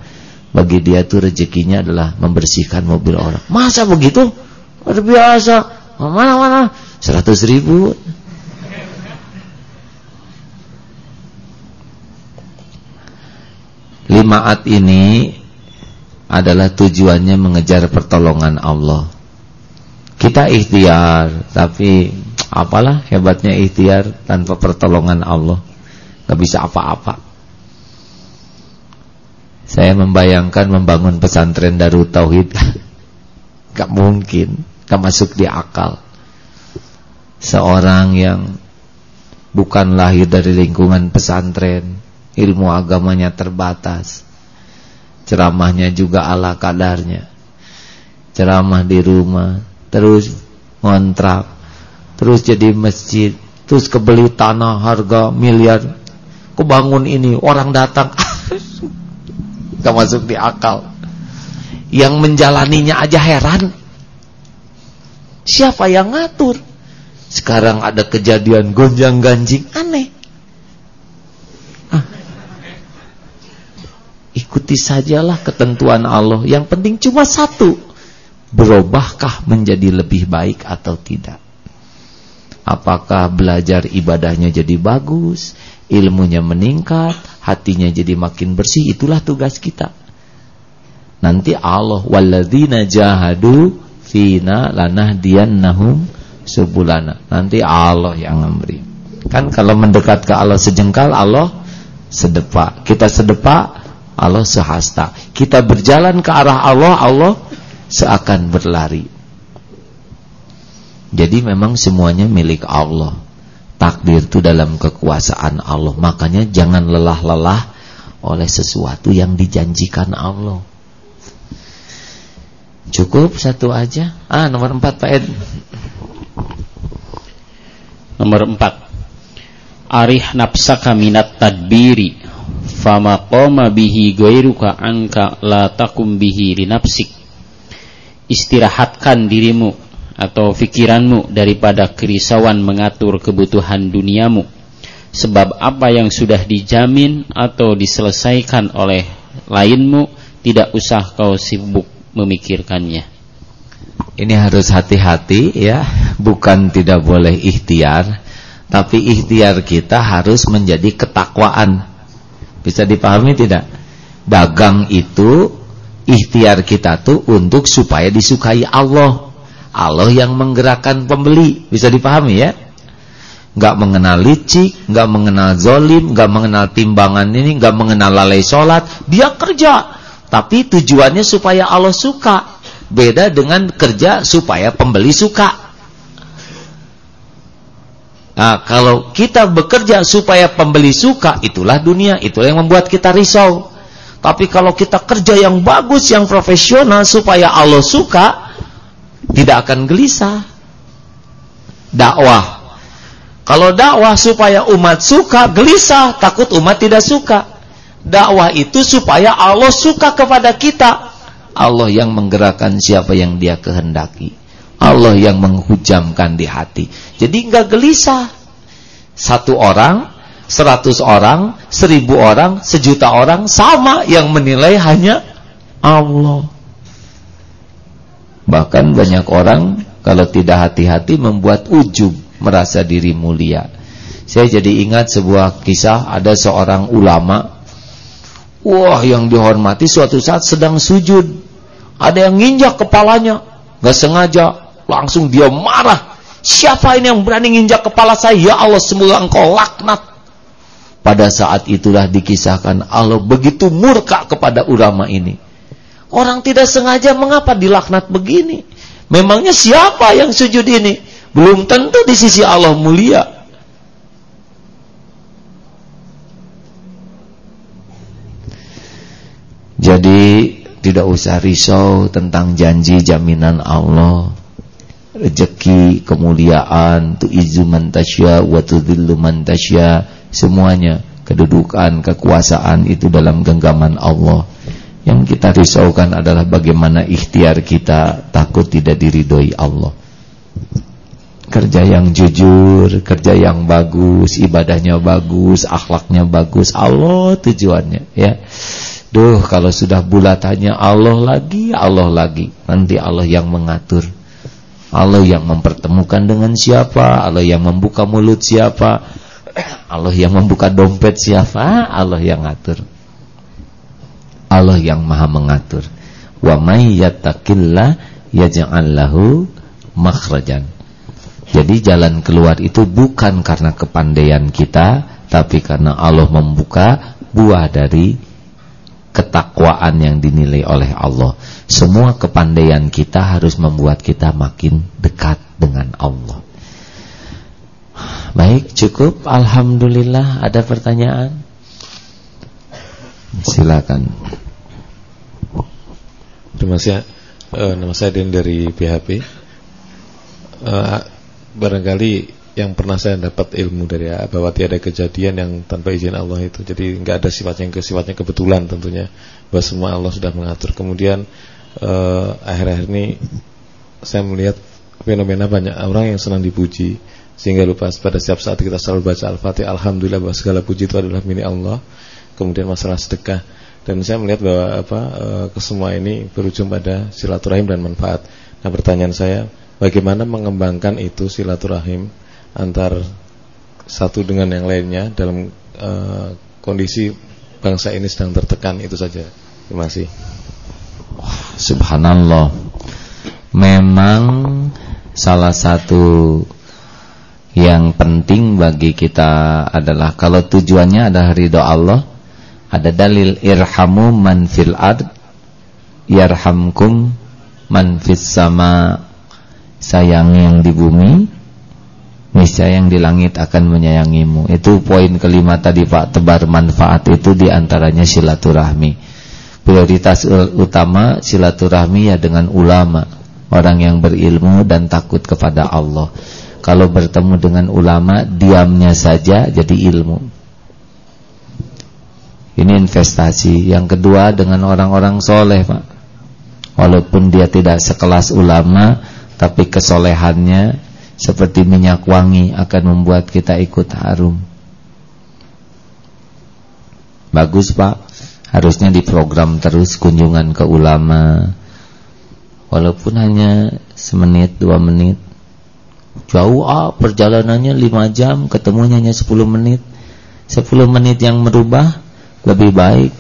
Bagi dia tuh rezekinya adalah membersihkan mobil orang. Masa begitu? Luar biasa. Mana-mana? Seratus ribu. Limaat ini adalah tujuannya mengejar pertolongan Allah. Kita ikhtiar, tapi apalah hebatnya ikhtiar tanpa pertolongan Allah. Gak bisa apa-apa. Saya membayangkan membangun pesantren Darut Tauhid Gak mungkin Gak masuk di akal Seorang yang Bukan lahir dari lingkungan pesantren Ilmu agamanya terbatas Ceramahnya juga ala kadarnya Ceramah di rumah Terus ngontrak Terus jadi masjid Terus kebeli tanah harga miliar Kebangun ini Orang datang Gak masuk di akal. Yang menjalaninya aja heran. Siapa yang ngatur? Sekarang ada kejadian gonjang ganjing aneh. Ikuti sajalah ketentuan Allah. Yang penting cuma satu. Berubahkah menjadi lebih baik atau tidak? Apakah belajar ibadahnya jadi bagus? ilmunya meningkat, hatinya jadi makin bersih, itulah tugas kita. Nanti Allah walladzina jahadu fina lanahdiyannahum subulana. Nanti Allah yang memberi. Kan kalau mendekat ke Allah sejengkal, Allah sedepak. Kita sedepak, Allah sehasta. Kita berjalan ke arah Allah, Allah seakan berlari. Jadi memang semuanya milik Allah takdir itu dalam kekuasaan Allah. Makanya jangan lelah-lelah oleh sesuatu yang dijanjikan Allah. Cukup satu aja. Ah, nomor empat Pak Ed. Nomor empat. arih nafsaka minat tadbiri fama bihi ghairuka anka la takum bihi li nafsik. Istirahatkan dirimu atau fikiranmu daripada kerisauan mengatur kebutuhan duniamu. Sebab apa yang sudah dijamin atau diselesaikan oleh lainmu tidak usah kau sibuk memikirkannya. Ini harus hati-hati ya. Bukan tidak boleh ikhtiar tapi ikhtiar kita harus menjadi ketakwaan. Bisa dipahami tidak? Dagang itu ikhtiar kita tuh untuk supaya disukai Allah. Allah yang menggerakkan pembeli. Bisa dipahami ya? Gak mengenal licik, gak mengenal zolim, gak mengenal timbangan ini, gak mengenal lalai sholat. Dia kerja. Tapi tujuannya supaya Allah suka. Beda dengan kerja supaya pembeli suka. Nah, kalau kita bekerja supaya pembeli suka, itulah dunia, itulah yang membuat kita risau. Tapi kalau kita kerja yang bagus, yang profesional supaya Allah suka, tidak akan gelisah. Dakwah. Kalau dakwah supaya umat suka, gelisah, takut umat tidak suka. Dakwah itu supaya Allah suka kepada kita. Allah yang menggerakkan siapa yang dia kehendaki. Allah yang menghujamkan di hati. Jadi enggak gelisah. Satu orang, seratus orang, seribu orang, sejuta orang sama yang menilai hanya Allah. Bahkan banyak orang kalau tidak hati-hati membuat ujub, merasa diri mulia. Saya jadi ingat sebuah kisah ada seorang ulama Wah yang dihormati suatu saat sedang sujud Ada yang nginjak kepalanya Gak sengaja Langsung dia marah. Siapa ini yang berani nginjak kepala saya? Ya Allah, semoga engkau laknat. Pada saat itulah dikisahkan Allah begitu murka kepada ulama ini. Orang tidak sengaja mengapa dilaknat begini? Memangnya siapa yang sujud ini? Belum tentu di sisi Allah mulia. Jadi tidak usah risau tentang janji jaminan Allah rezeki, kemuliaan, tu'izu man tasya wa tudhillu man tasya, semuanya kedudukan, kekuasaan itu dalam genggaman Allah. Yang kita risaukan adalah bagaimana ikhtiar kita takut tidak diridhoi Allah. Kerja yang jujur, kerja yang bagus, ibadahnya bagus, akhlaknya bagus, Allah tujuannya ya. Duh, kalau sudah bulatannya Allah lagi, Allah lagi. Nanti Allah yang mengatur. Allah yang mempertemukan dengan siapa? Allah yang membuka mulut siapa? Allah yang membuka dompet siapa? Allah yang ngatur. Allah yang maha mengatur. Wa may yattaqillah yaj'al lahu makhrajan. Jadi jalan keluar itu bukan karena kepandaian kita tapi karena Allah membuka buah dari ketakwaan yang dinilai oleh Allah. Semua kepandaian kita harus membuat kita makin dekat dengan Allah. Baik, cukup. Alhamdulillah. Ada pertanyaan? Silakan. Terima kasih. Uh, nama saya Den dari PHP. Uh, eh, barangkali yang pernah saya dapat ilmu dari bahwa tiada kejadian yang tanpa izin Allah itu. Jadi nggak ada sifat yang sifatnya kebetulan tentunya. Bahwa semua Allah sudah mengatur. Kemudian eh, akhir-akhir ini saya melihat fenomena banyak orang yang senang dipuji sehingga lupa pada setiap saat kita selalu baca Al-Fatihah alhamdulillah bahwa segala puji itu adalah milik Allah. Kemudian masalah sedekah dan saya melihat bahwa apa uh, kesemua ini berujung pada silaturahim dan manfaat. Nah, pertanyaan saya, bagaimana mengembangkan itu silaturahim antar satu dengan yang lainnya dalam uh, kondisi bangsa ini sedang tertekan itu saja. Terima kasih. Subhanallah. Memang salah satu yang penting bagi kita adalah kalau tujuannya adalah ridho Allah, ada dalil irhamu man fil ard yarhamkum man sama sayang yang di bumi niscaya yang di langit akan menyayangimu. Itu poin kelima tadi Pak, tebar manfaat itu di antaranya silaturahmi. Prioritas utama silaturahmi ya dengan ulama, orang yang berilmu dan takut kepada Allah. kalau bertemu dengan ulama diamnya saja jadi ilmu. Ini investasi. Yang kedua dengan orang-orang soleh Pak. Walaupun dia tidak sekelas ulama, tapi kesolehannya seperti minyak wangi akan membuat kita ikut harum. Bagus Pak, harusnya diprogram terus kunjungan ke ulama. Walaupun hanya semenit, dua menit. Jauh ah, perjalanannya lima jam, ketemunya hanya sepuluh menit. Sepuluh menit yang merubah lebih baik.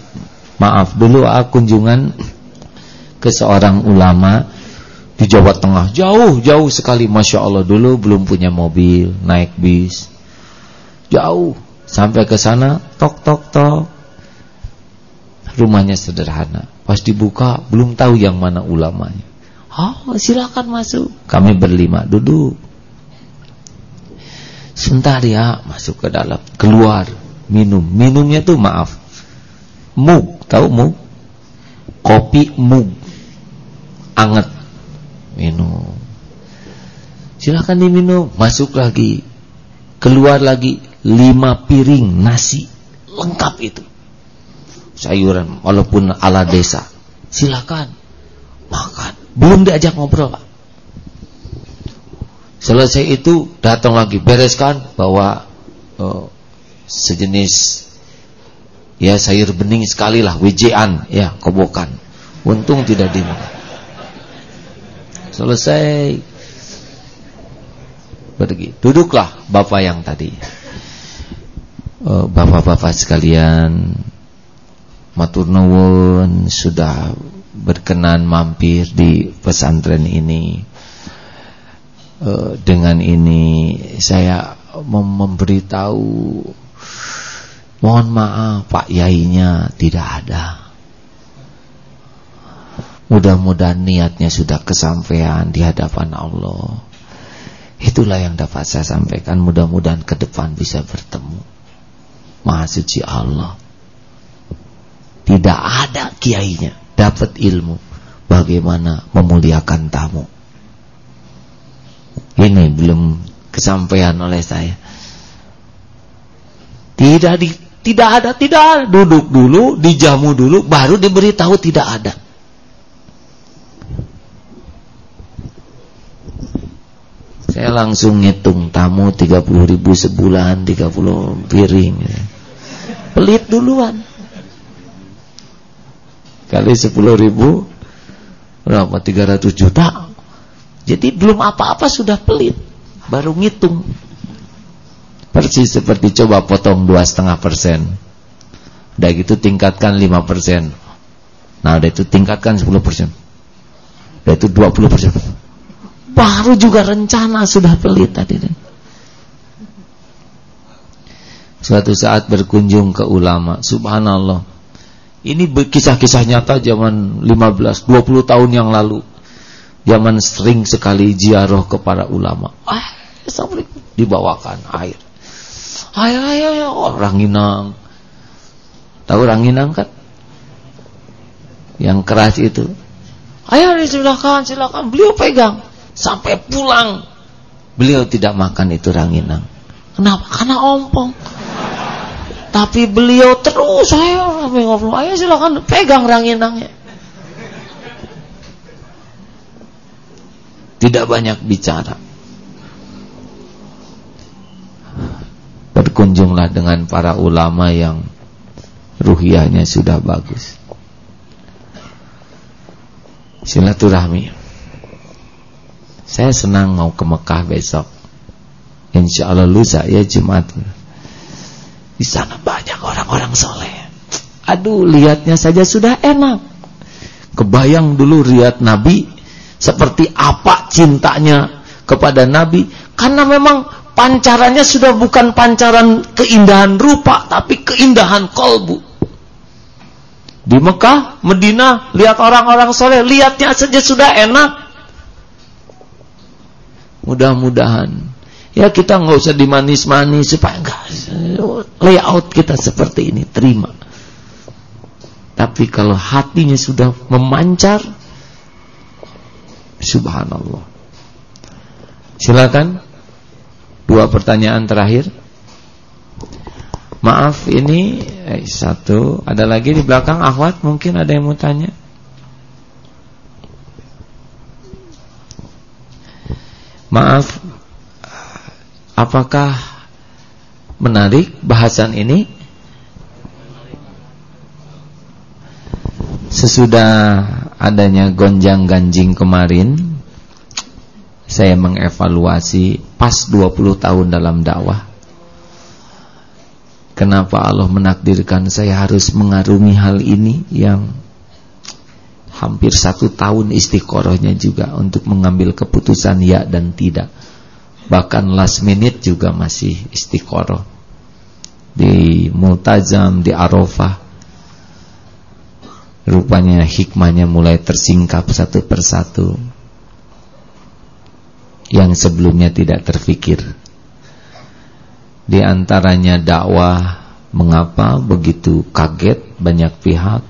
Maaf, dulu ah kunjungan ke seorang ulama di Jawa Tengah. Jauh, jauh sekali. Masya Allah, dulu belum punya mobil, naik bis. Jauh. Sampai ke sana, tok, tok, tok rumahnya sederhana. Pas dibuka belum tahu yang mana ulamanya. Oh, silakan masuk. Kami berlima duduk. Sebentar ya, masuk ke dalam, keluar, minum. Minumnya tuh maaf. Mug, tahu mug? Kopi mug. Anget. Minum. Silakan diminum, masuk lagi. Keluar lagi lima piring nasi. Lengkap itu sayuran walaupun ala desa. Silakan makan. Belum diajak ngobrol, Pak. Selesai itu datang lagi bereskan bahwa uh, sejenis ya sayur bening sekali lah wijian ya kobokan. Untung tidak dimakan. Selesai pergi. Duduklah bapak yang tadi. Eh, bapak-bapak sekalian matur nuwun sudah berkenan mampir di pesantren ini. E, dengan ini saya mem memberitahu mohon maaf Pak Yainya tidak ada. Mudah-mudahan niatnya sudah kesampaian di hadapan Allah. Itulah yang dapat saya sampaikan. Mudah-mudahan ke depan bisa bertemu. Maha suci Allah. Tidak ada kiainya dapat ilmu bagaimana memuliakan tamu. Ini belum kesampaian oleh saya. Tidak di, tidak ada, tidak ada. Duduk dulu, dijamu dulu, baru diberitahu tidak ada. Saya langsung ngitung tamu 30 ribu sebulan, 30 piring. Pelit duluan. Kali 10 ribu berapa? 300 juta. Jadi belum apa-apa sudah pelit. Baru ngitung. Persis seperti coba potong dua setengah persen. Udah gitu tingkatkan 5 persen. Nah udah itu tingkatkan 10 persen. Udah itu 20 persen baru juga rencana sudah pelit tadi suatu saat berkunjung ke ulama subhanallah ini kisah-kisah nyata zaman 15, 20 tahun yang lalu. Zaman sering sekali ziarah kepada ulama. Ah, dibawakan air. Ayo, ayo, ayo, orang Ranginang. Tahu Ranginang kan? Yang keras itu. Ayo silakan, silakan. Beliau pegang sampai pulang. Beliau tidak makan itu Ranginang. Kenapa? Karena ompong. Tapi beliau terus saya ngobrol, ayo silakan pegang ranginangnya. Tidak banyak bicara. Berkunjunglah dengan para ulama yang ruhiyahnya sudah bagus. Silaturahmi. Saya senang mau ke Mekah besok. Insya Allah lusa ya Jumat. Di sana banyak orang-orang soleh. Aduh, lihatnya saja sudah enak. Kebayang dulu lihat Nabi seperti apa cintanya kepada Nabi karena memang pancarannya sudah bukan pancaran keindahan rupa tapi keindahan kolbu. Di Mekah, Medina, lihat orang-orang soleh, lihatnya saja sudah enak. Mudah-mudahan Ya kita nggak usah dimanis-manis supaya enggak layout kita seperti ini terima. Tapi kalau hatinya sudah memancar, subhanallah. Silakan Dua pertanyaan terakhir. Maaf ini eh, satu, ada lagi di belakang akhwat mungkin ada yang mau tanya. Maaf, apakah menarik bahasan ini? Sesudah adanya gonjang-ganjing kemarin, saya mengevaluasi pas 20 tahun dalam dakwah Kenapa Allah menakdirkan saya harus mengarungi hal ini yang hampir satu tahun istiqorohnya juga untuk mengambil keputusan ya dan tidak. Bahkan last minute juga masih istiqoroh. Di Multazam, di Arafah. Rupanya hikmahnya mulai tersingkap satu persatu. Yang sebelumnya tidak terfikir. Di antaranya dakwah Mengapa begitu kaget banyak pihak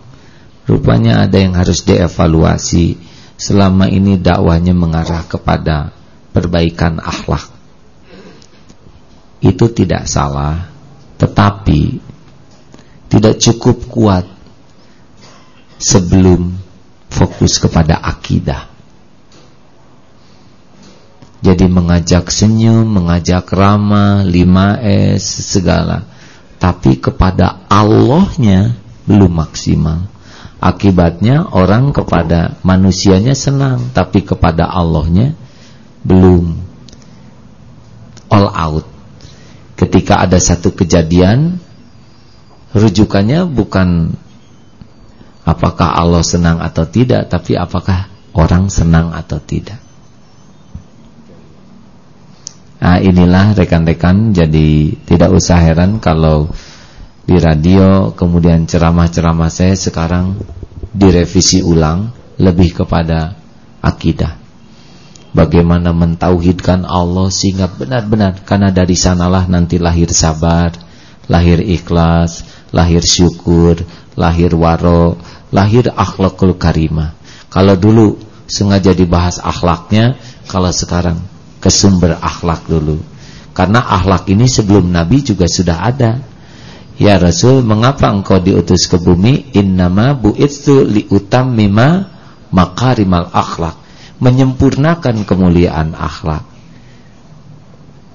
Rupanya ada yang harus dievaluasi Selama ini dakwahnya mengarah kepada perbaikan akhlak Itu tidak salah Tetapi Tidak cukup kuat Sebelum fokus kepada akidah jadi mengajak senyum, mengajak ramah, 5S, segala. Tapi kepada Allahnya belum maksimal. Akibatnya orang kepada manusianya senang, tapi kepada Allahnya belum all out. Ketika ada satu kejadian, rujukannya bukan apakah Allah senang atau tidak, tapi apakah orang senang atau tidak. Nah inilah rekan-rekan jadi tidak usah heran kalau di radio kemudian ceramah-ceramah saya sekarang direvisi ulang lebih kepada akidah. Bagaimana mentauhidkan Allah sehingga benar-benar karena dari sanalah nanti lahir sabar, lahir ikhlas, lahir syukur, lahir waro, lahir akhlakul karimah. Kalau dulu sengaja dibahas akhlaknya, kalau sekarang ke sumber akhlak dulu. Karena akhlak ini sebelum Nabi juga sudah ada. Ya Rasul, mengapa engkau diutus ke bumi? Innama bu'itsu liutammima makarimal akhlak. Menyempurnakan kemuliaan akhlak.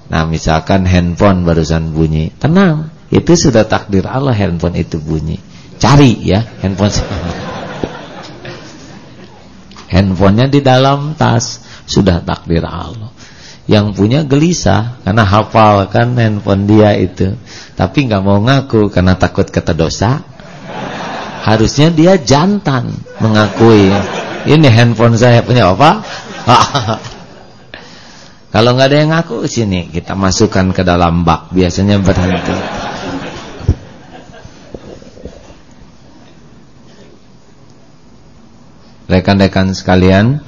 Nah, misalkan handphone barusan bunyi, tenang, itu sudah takdir Allah handphone itu bunyi. Cari ya handphone. Handphonenya di dalam tas, sudah takdir Allah yang punya gelisah karena hafal kan handphone dia itu. Tapi nggak mau ngaku karena takut kata dosa. Harusnya dia jantan mengakui ini handphone saya punya apa? Kalau nggak ada yang ngaku sini kita masukkan ke dalam bak biasanya berhenti. Rekan-rekan sekalian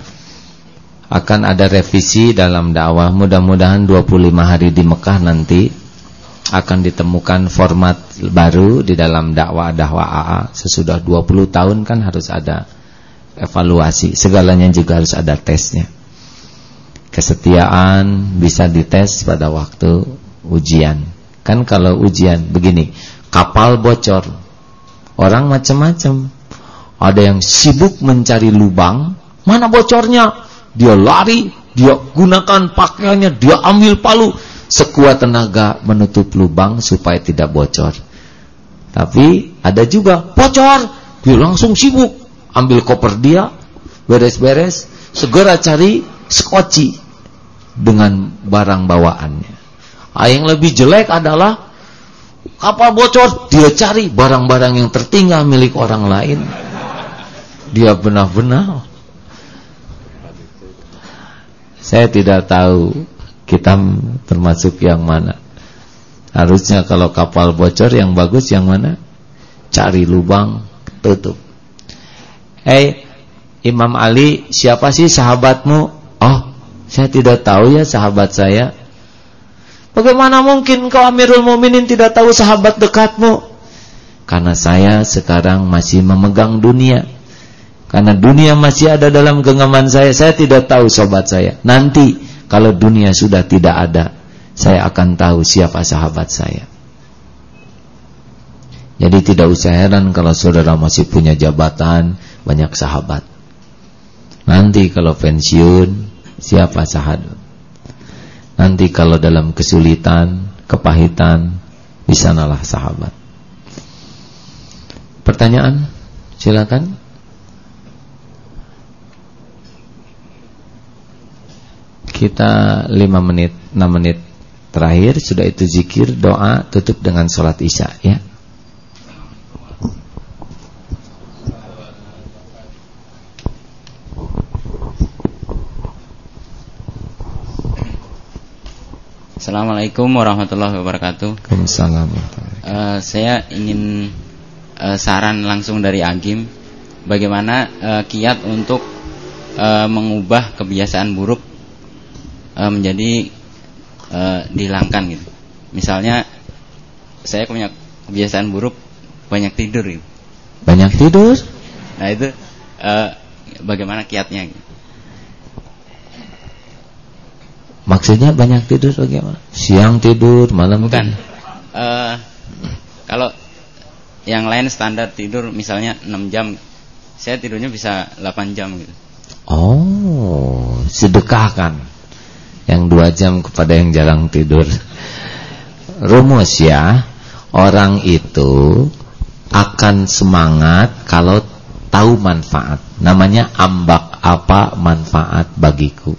akan ada revisi dalam dakwah. Mudah-mudahan 25 hari di Mekah nanti akan ditemukan format baru di dalam dakwah dakwah AA. Sesudah 20 tahun kan harus ada evaluasi. Segalanya juga harus ada tesnya. Kesetiaan bisa dites pada waktu ujian. Kan kalau ujian begini, kapal bocor. Orang macam-macam. Ada yang sibuk mencari lubang, mana bocornya? Dia lari, dia gunakan pakaiannya, dia ambil palu sekuat tenaga menutup lubang supaya tidak bocor. Tapi ada juga bocor, dia langsung sibuk ambil koper dia, beres-beres, segera cari skoci dengan barang bawaannya. Ah, yang lebih jelek adalah kapal bocor, dia cari barang-barang yang tertinggal milik orang lain. Dia benar-benar saya tidak tahu kita termasuk yang mana. Harusnya kalau kapal bocor yang bagus yang mana? Cari lubang, tutup. Eh, Imam Ali, siapa sih sahabatmu? Oh, saya tidak tahu ya sahabat saya. Bagaimana mungkin kau Amirul Muminin tidak tahu sahabat dekatmu? Karena saya sekarang masih memegang dunia. Karena dunia masih ada dalam genggaman saya Saya tidak tahu sobat saya Nanti kalau dunia sudah tidak ada saya akan tahu siapa sahabat saya. Jadi tidak usah heran kalau saudara masih punya jabatan, banyak sahabat. Nanti kalau pensiun, siapa sahabat? Nanti kalau dalam kesulitan, kepahitan, di sanalah sahabat. Pertanyaan? Silakan. Kita 5 menit, 6 menit terakhir sudah itu zikir, doa, tutup dengan sholat isya ya. Assalamualaikum warahmatullahi wabarakatuh. Waalaikumsalam. Uh, saya ingin uh, saran langsung dari Agim, bagaimana uh, kiat untuk uh, mengubah kebiasaan buruk uh, menjadi uh, dihilangkan gitu. Misalnya saya punya kebiasaan buruk banyak tidur gitu. Banyak tidur? Nah itu uh, bagaimana kiatnya? Gitu. Maksudnya banyak tidur bagaimana? Siang tidur, malam bukan. Uh, kalau yang lain standar tidur misalnya 6 jam, saya tidurnya bisa 8 jam gitu. Oh, sedekahkan yang dua jam kepada yang jarang tidur. Rumus ya, orang itu akan semangat kalau tahu manfaat. Namanya ambak apa manfaat bagiku.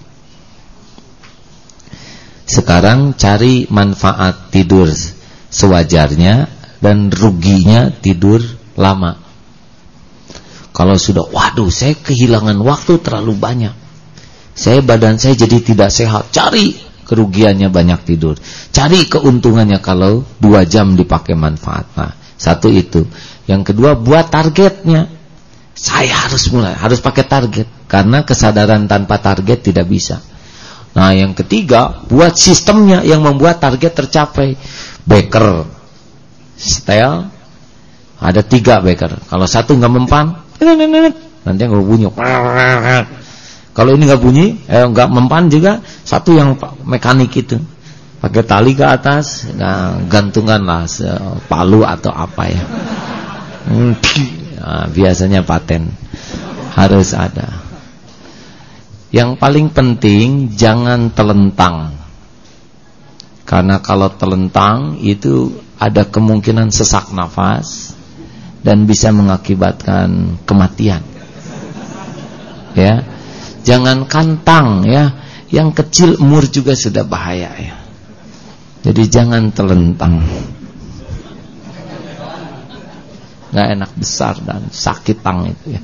Sekarang cari manfaat tidur sewajarnya dan ruginya tidur lama. Kalau sudah, waduh saya kehilangan waktu terlalu banyak. Saya badan saya jadi tidak sehat. Cari kerugiannya banyak tidur. Cari keuntungannya kalau dua jam dipakai manfaat. Nah, satu itu. Yang kedua buat targetnya. Saya harus mulai, harus pakai target. Karena kesadaran tanpa target tidak bisa. Nah yang ketiga buat sistemnya yang membuat target tercapai. Baker, style, ada tiga baker. Kalau satu nggak mempan, nanti nggak bunyi. Kalau ini nggak bunyi, eh, nggak mempan juga, satu yang mekanik itu pakai tali ke atas, nah, gantungan lah palu atau apa ya. Nah, biasanya paten harus ada. Yang paling penting jangan telentang. Karena kalau telentang itu ada kemungkinan sesak nafas dan bisa mengakibatkan kematian. Ya. Jangan kantang ya. Yang kecil umur juga sudah bahaya ya. Jadi jangan telentang. Gak enak besar dan sakit tang itu ya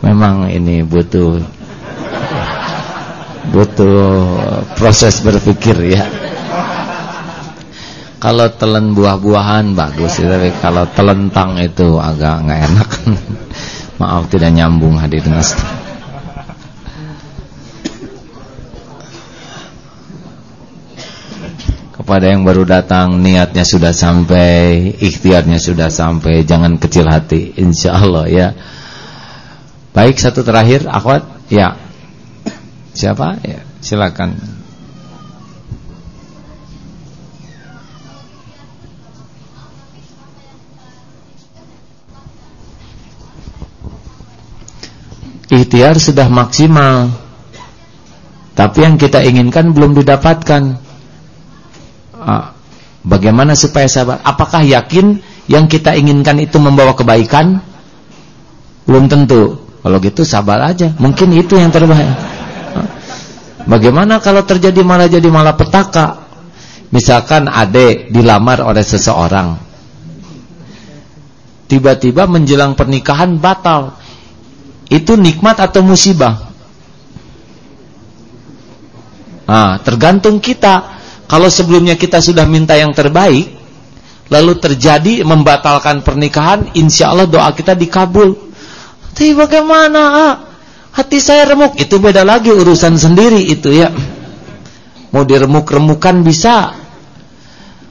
memang ini butuh butuh proses berpikir ya. Kalau telan buah-buahan bagus, ya, tapi kalau telentang itu agak nggak enak. Maaf tidak nyambung hadirin Kepada yang baru datang niatnya sudah sampai, ikhtiarnya sudah sampai, jangan kecil hati, insya Allah ya. Baik satu terakhir akhwat. Ya. Siapa? Ya silakan Ikhtiar sudah maksimal Tapi yang kita inginkan belum didapatkan ah, Bagaimana supaya sabar Apakah yakin yang kita inginkan itu membawa kebaikan Belum tentu kalau gitu sabar aja. Mungkin itu yang terbaik. Bagaimana kalau terjadi malah jadi malah petaka? Misalkan adik dilamar oleh seseorang. Tiba-tiba menjelang pernikahan batal. Itu nikmat atau musibah? Nah, tergantung kita. Kalau sebelumnya kita sudah minta yang terbaik, lalu terjadi membatalkan pernikahan, insya Allah doa kita dikabul. Tapi bagaimana? Ah? Hati saya remuk. Itu beda lagi urusan sendiri itu ya. Mau diremuk-remukan bisa.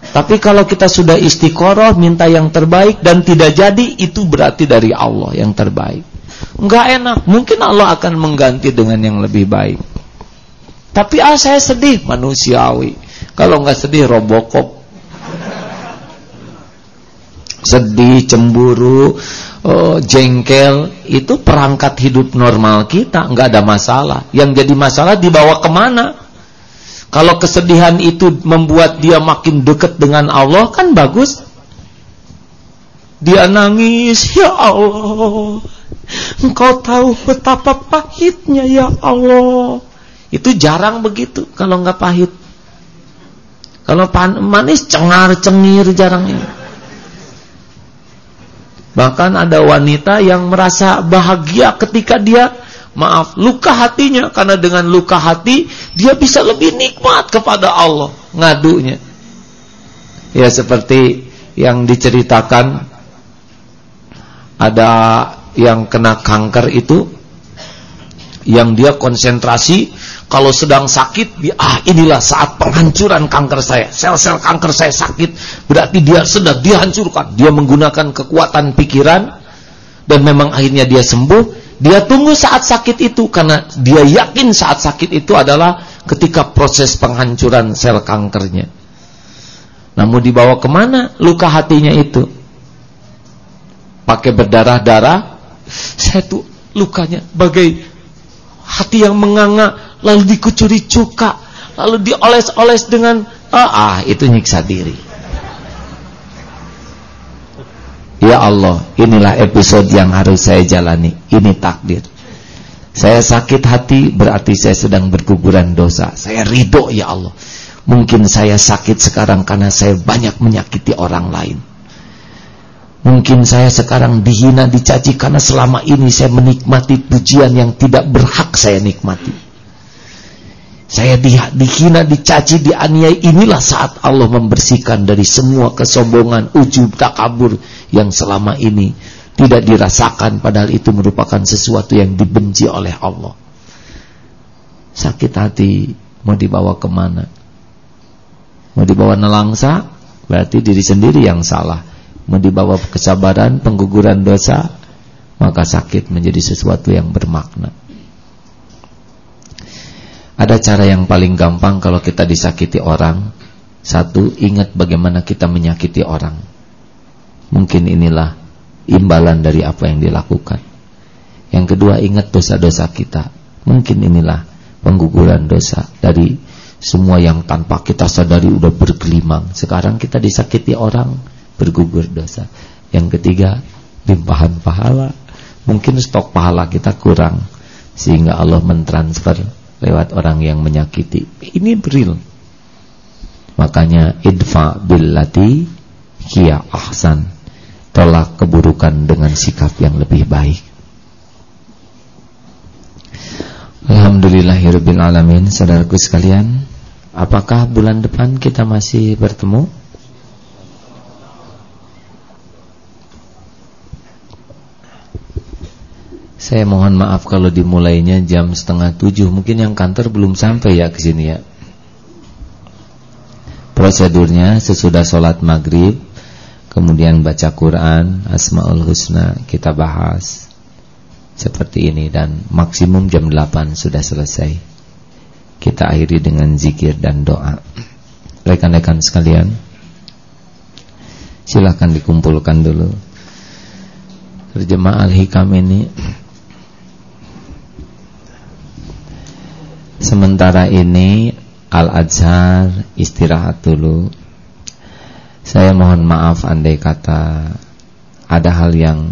Tapi kalau kita sudah istiqoroh, minta yang terbaik dan tidak jadi, itu berarti dari Allah yang terbaik. Enggak enak. Mungkin Allah akan mengganti dengan yang lebih baik. Tapi ah saya sedih manusiawi. Kalau nggak sedih robokop. Sedih, cemburu, uh, jengkel itu perangkat hidup normal kita, nggak ada masalah. Yang jadi masalah dibawa ke mana? Kalau kesedihan itu membuat dia makin dekat dengan Allah kan bagus. Dia nangis, ya Allah. Engkau tahu betapa pahitnya ya Allah. Itu jarang begitu kalau nggak pahit. Kalau manis cengar-cengir jarang ini. Bahkan ada wanita yang merasa bahagia ketika dia maaf luka hatinya karena dengan luka hati dia bisa lebih nikmat kepada Allah ngadunya. Ya seperti yang diceritakan ada yang kena kanker itu yang dia konsentrasi kalau sedang sakit, ah inilah saat penghancuran kanker saya. Sel-sel kanker saya sakit, berarti dia sedang dihancurkan. Dia menggunakan kekuatan pikiran dan memang akhirnya dia sembuh. Dia tunggu saat sakit itu karena dia yakin saat sakit itu adalah ketika proses penghancuran sel kankernya. Namun dibawa ke mana luka hatinya itu? Pakai berdarah-darah. Saya tuh lukanya bagai hati yang menganga lalu dikucuri cuka, lalu dioles-oles dengan ah, ah itu nyiksa diri. Ya Allah, inilah episode yang harus saya jalani. Ini takdir. Saya sakit hati berarti saya sedang berguguran dosa. Saya ridho ya Allah. Mungkin saya sakit sekarang karena saya banyak menyakiti orang lain. Mungkin saya sekarang dihina, dicaci karena selama ini saya menikmati pujian yang tidak berhak saya nikmati. Saya di, dihina, dicaci, dianiaya. Inilah saat Allah membersihkan dari semua kesombongan, ujub, takabur yang selama ini tidak dirasakan. Padahal itu merupakan sesuatu yang dibenci oleh Allah. Sakit hati mau dibawa ke mana? Mau dibawa nelangsa? Berarti diri sendiri yang salah. Dibawa kesabaran, pengguguran dosa? Maka sakit menjadi sesuatu yang bermakna. Ada cara yang paling gampang kalau kita disakiti orang. Satu, ingat bagaimana kita menyakiti orang. Mungkin inilah imbalan dari apa yang dilakukan. Yang kedua, ingat dosa-dosa kita. Mungkin inilah pengguguran dosa dari semua yang tanpa kita sadari udah bergelimang. Sekarang kita disakiti orang, bergugur dosa. Yang ketiga, limpahan pahala. Mungkin stok pahala kita kurang sehingga Allah mentransfer lewat orang yang menyakiti. Ini real. Makanya idfa billati hiya ahsan. Tolak keburukan dengan sikap yang lebih baik. Alhamdulillahirabbil alamin, saudaraku sekalian. Apakah bulan depan kita masih bertemu? Saya mohon maaf kalau dimulainya jam setengah tujuh. Mungkin yang kantor belum sampai ya ke sini ya. Prosedurnya sesudah sholat maghrib Kemudian baca Quran Asma'ul Husna kita bahas Seperti ini Dan maksimum jam 8 sudah selesai. Kita akhiri dengan zikir dan doa. Rekan-rekan sekalian Silahkan dikumpulkan dulu. Terjemah Al-Hikam ini Sementara ini Al-Azhar istirahat dulu. Saya mohon maaf andai kata Ada hal yang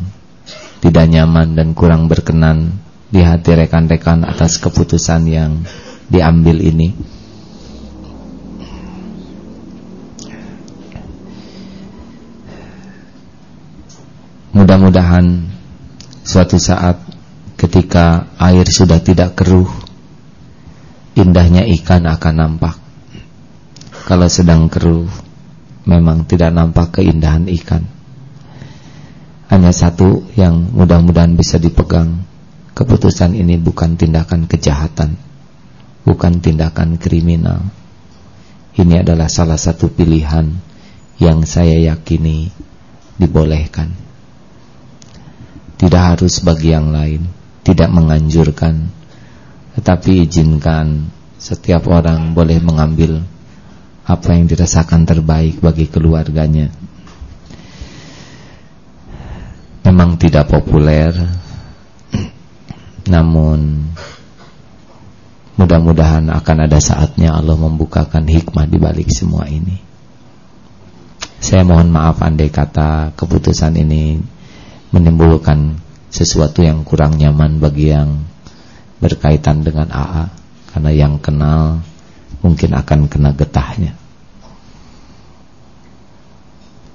Tidak nyaman dan kurang berkenan Di hati rekan-rekan atas keputusan yang Diambil ini. Mudah-mudahan Suatu saat Ketika air sudah tidak keruh indahnya ikan akan nampak. Kalau sedang keruh, memang tidak nampak keindahan ikan. Hanya satu yang mudah-mudahan bisa dipegang. Keputusan ini bukan tindakan kejahatan, bukan tindakan kriminal. Ini adalah salah satu pilihan yang saya yakini dibolehkan. Tidak harus bagi yang lain, tidak menganjurkan tetapi izinkan setiap orang boleh mengambil apa yang dirasakan terbaik bagi keluarganya. Memang tidak populer, namun mudah-mudahan akan ada saatnya Allah membukakan hikmah di balik semua ini. Saya mohon maaf andai kata keputusan ini menimbulkan sesuatu yang kurang nyaman bagi yang berkaitan dengan AA karena yang kenal mungkin akan kena getahnya.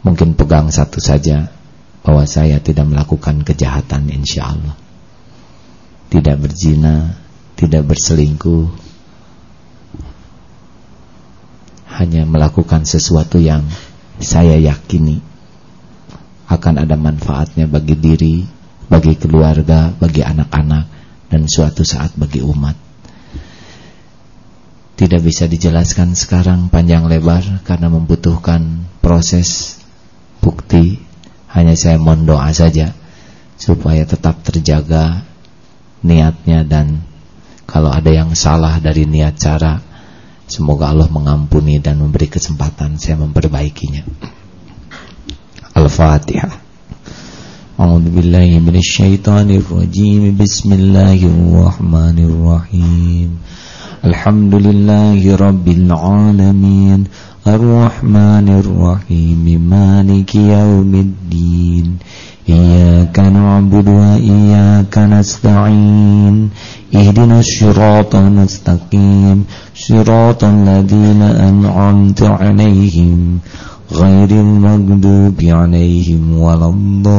Mungkin pegang satu saja bahwa saya tidak melakukan kejahatan insya Allah tidak berzina tidak berselingkuh. Hanya melakukan sesuatu yang saya yakini akan ada manfaatnya bagi diri bagi keluarga, bagi anak-anak dan suatu saat bagi umat tidak bisa dijelaskan sekarang panjang lebar karena membutuhkan proses bukti hanya saya mohon doa saja supaya tetap terjaga niatnya dan kalau ada yang salah dari niat cara semoga Allah mengampuni dan memberi kesempatan saya memperbaikinya. Al-Fatihah. أعوذ بالله من الشيطان الرجيم. بسم الله الرحمن الرحيم. الحمد لله رب العالمين. الرحمن الرحيم. مالك يوم الدين. إياك نعبد وإياك نستعين. اهدنا الشراط المستقيم. صراط الذين أنعمت عليهم. غير المغضوب عليهم ولا الضالين.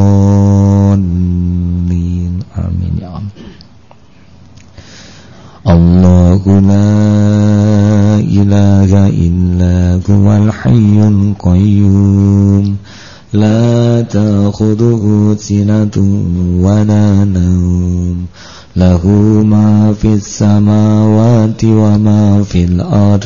آمين يا الله الله لا إله إلا هو الحي القيوم. لا تأخذه سنة ولا نوم. له ما في السماوات وما في الأرض.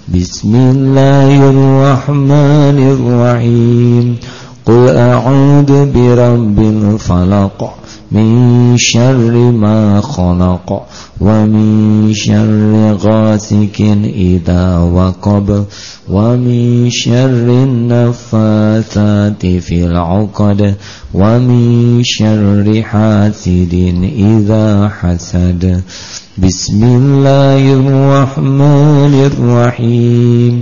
بسم الله الرحمن الرحيم. قل أعوذ برب الفلق. من شر ما خلق ومن شر غاسك إذا وقب ومن شر النفاثات في العقد ومن شر حاسد إذا حسد. بسم الله الرحمن الرحيم.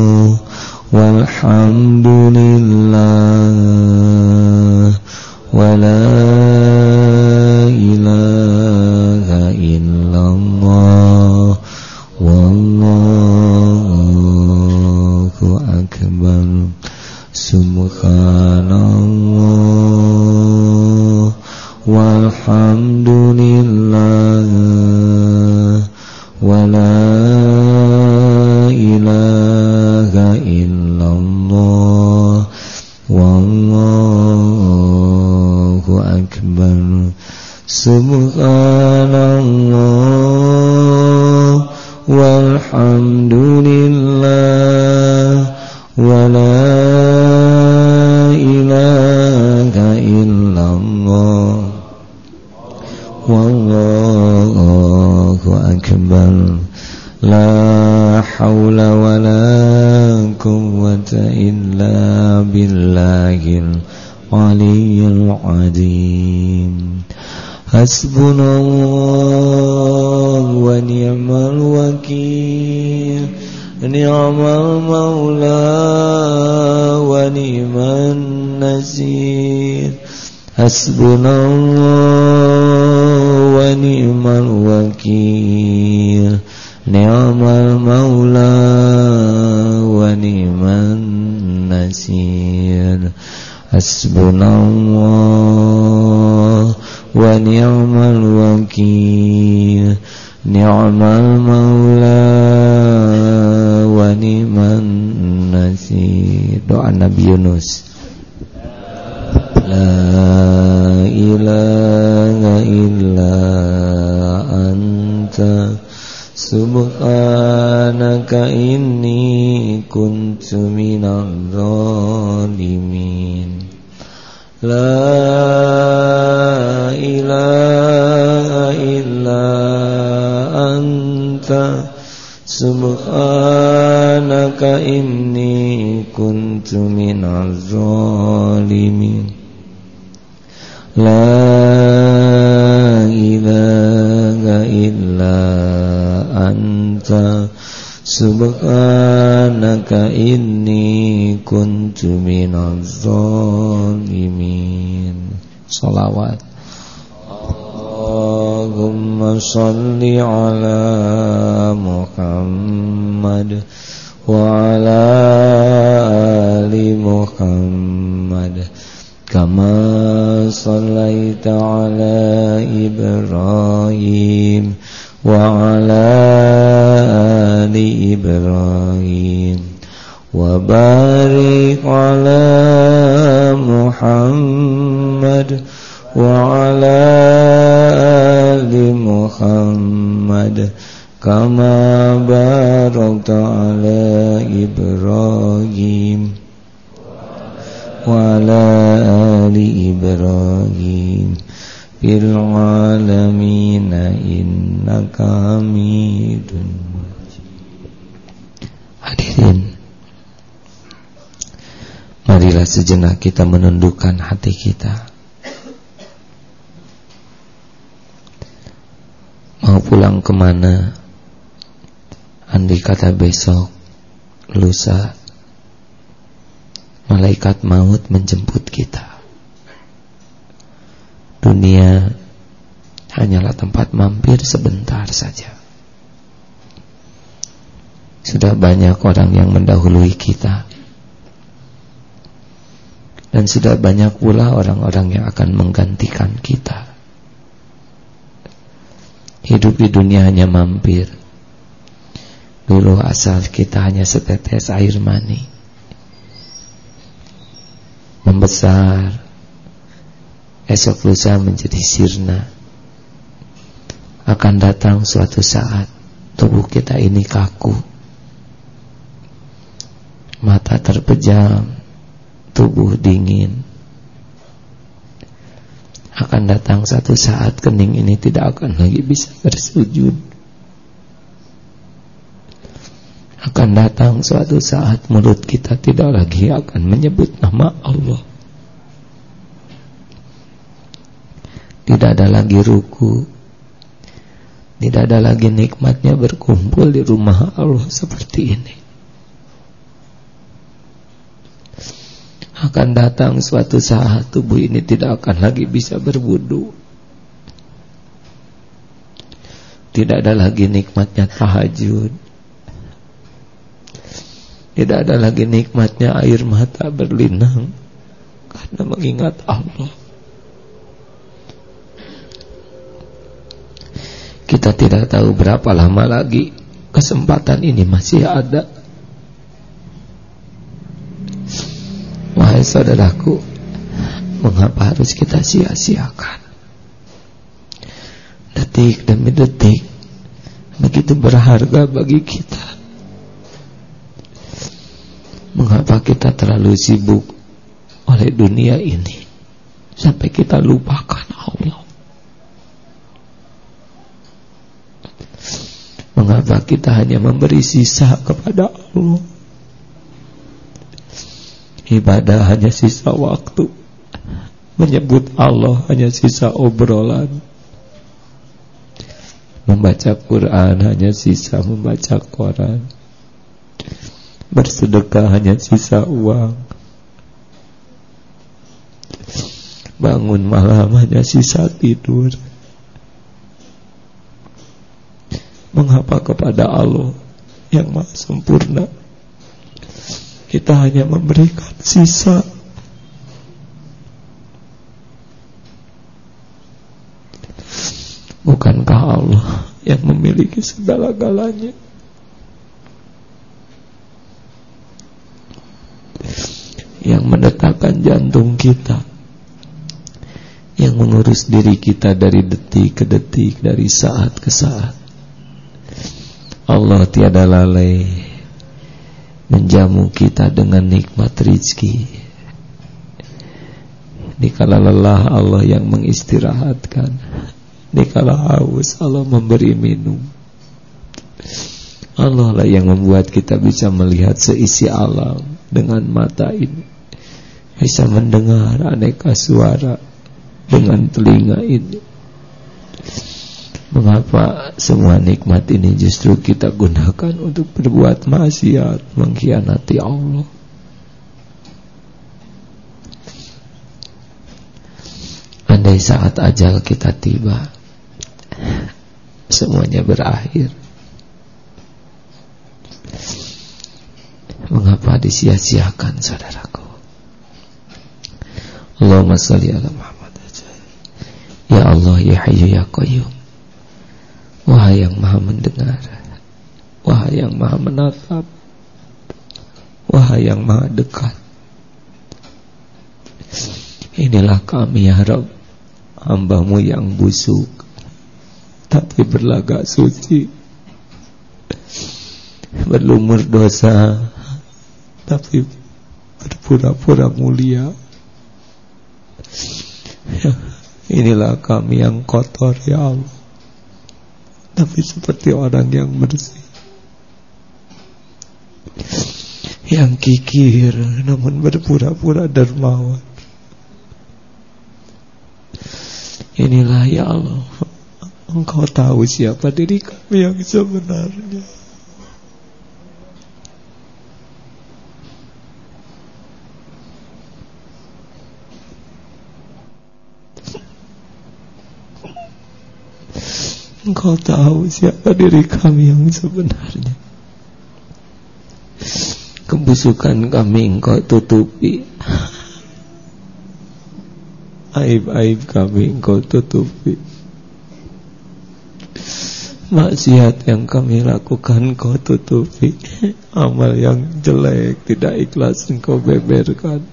والحمد لله ولا حسبنا الله ونعم الوكيل. نعم المولى ونعم النصير. حسبنا الله ونعم الوكيل نعم المولى ونعم النصير doa Nabi Yunus La ilaha illa anta Subhanaka inni kuntu minal zalimin La ilaha illa anta. Subhanaka inni kuntu minal zalimin. La ilaha illa anta. Subhanaka inni kuntu كنت الظالمين. صلوات. اللهم صل على محمد وعلى آل محمد. كما صليت على إبراهيم وعلى آل إبراهيم. وبارك كما باركت على إبراهيم وعلى آل إبراهيم fil alamin innaka hamidun Hadirin Marilah sejenak kita menundukkan hati kita Mau pulang kemana Andai kata besok Lusa Malaikat maut menjemput kita Dunia hanyalah tempat mampir sebentar saja. Sudah banyak orang yang mendahului kita. Dan sudah banyak pula orang-orang yang akan menggantikan kita. Hidup di dunia hanya mampir. Dulu asal kita hanya setetes air mani. Membesar. Esok lusa menjadi sirna. Akan datang suatu saat tubuh kita ini kaku. Mata terpejam. Tubuh dingin. Akan datang satu saat kening ini tidak akan lagi bisa bersujud akan datang suatu saat mulut kita tidak lagi akan menyebut nama Allah. Tidak ada lagi ruku. Tidak ada lagi nikmatnya berkumpul di rumah Allah seperti ini. Akan datang suatu saat tubuh ini tidak akan lagi bisa berwudu. Tidak ada lagi nikmatnya tahajud Tidak ada lagi nikmatnya air mata berlinang Karena mengingat Allah Kita tidak tahu berapa lama lagi kesempatan ini masih ada. Wahai saudaraku, mengapa harus kita sia-siakan? Detik demi detik begitu berharga bagi kita. Mengapa kita terlalu sibuk oleh dunia ini? Sampai kita lupakan Allah? Mengapa kita hanya memberi sisa kepada Allah? Ibadah hanya sisa waktu. Menyebut Allah hanya sisa obrolan. Membaca Quran hanya sisa membaca Quran Bersedekah hanya sisa uang. Bangun malam hanya sisa tidur. Mengapa kepada Allah yang maha sempurna? Kita hanya memberikan sisa. Bukankah Allah yang memiliki segala-galanya Yang mendetakkan jantung kita Yang mengurus diri kita dari detik ke detik Dari saat ke saat Allah tiada lalai menjamu kita dengan nikmat rizki. Dikala lelah Allah yang mengistirahatkan. Dikala haus Allah memberi minum. Allah lah yang membuat kita bisa melihat seisi alam dengan mata ini. Bisa mendengar aneka suara dengan telinga ini Mengapa semua nikmat ini justru kita gunakan untuk berbuat maksiat, mengkhianati Allah? Andai saat ajal kita tiba, semuanya berakhir. Mengapa disia-siakan saudaraku? Allahumma salli ala Muhammad Ya Allah ya Hayyu ya Qayyum. Wahai yang maha mendengar. Wahai yang maha menatap Wahai yang maha dekat. Inilah kami ya Rabb Hambamu yang busuk Tapi berlagak suci. Berlumur dosa Tapi berpura-pura mulia. Inilah kami yang kotor ya Allah. Tapi seperti orang yang bersih. Yang kikir namun berpura-pura dermawan. Inilah ya Allah engkau tahu siapa diri kami yang sebenarnya Engkau tahu siapa diri kami yang sebenarnya. Kebusukan kami engkau tutupi. Aib-aib kami engkau tutupi. Maksiat yang kami lakukan engkau tutupi. Amal yang jelek tidak ikhlas engkau beberkan.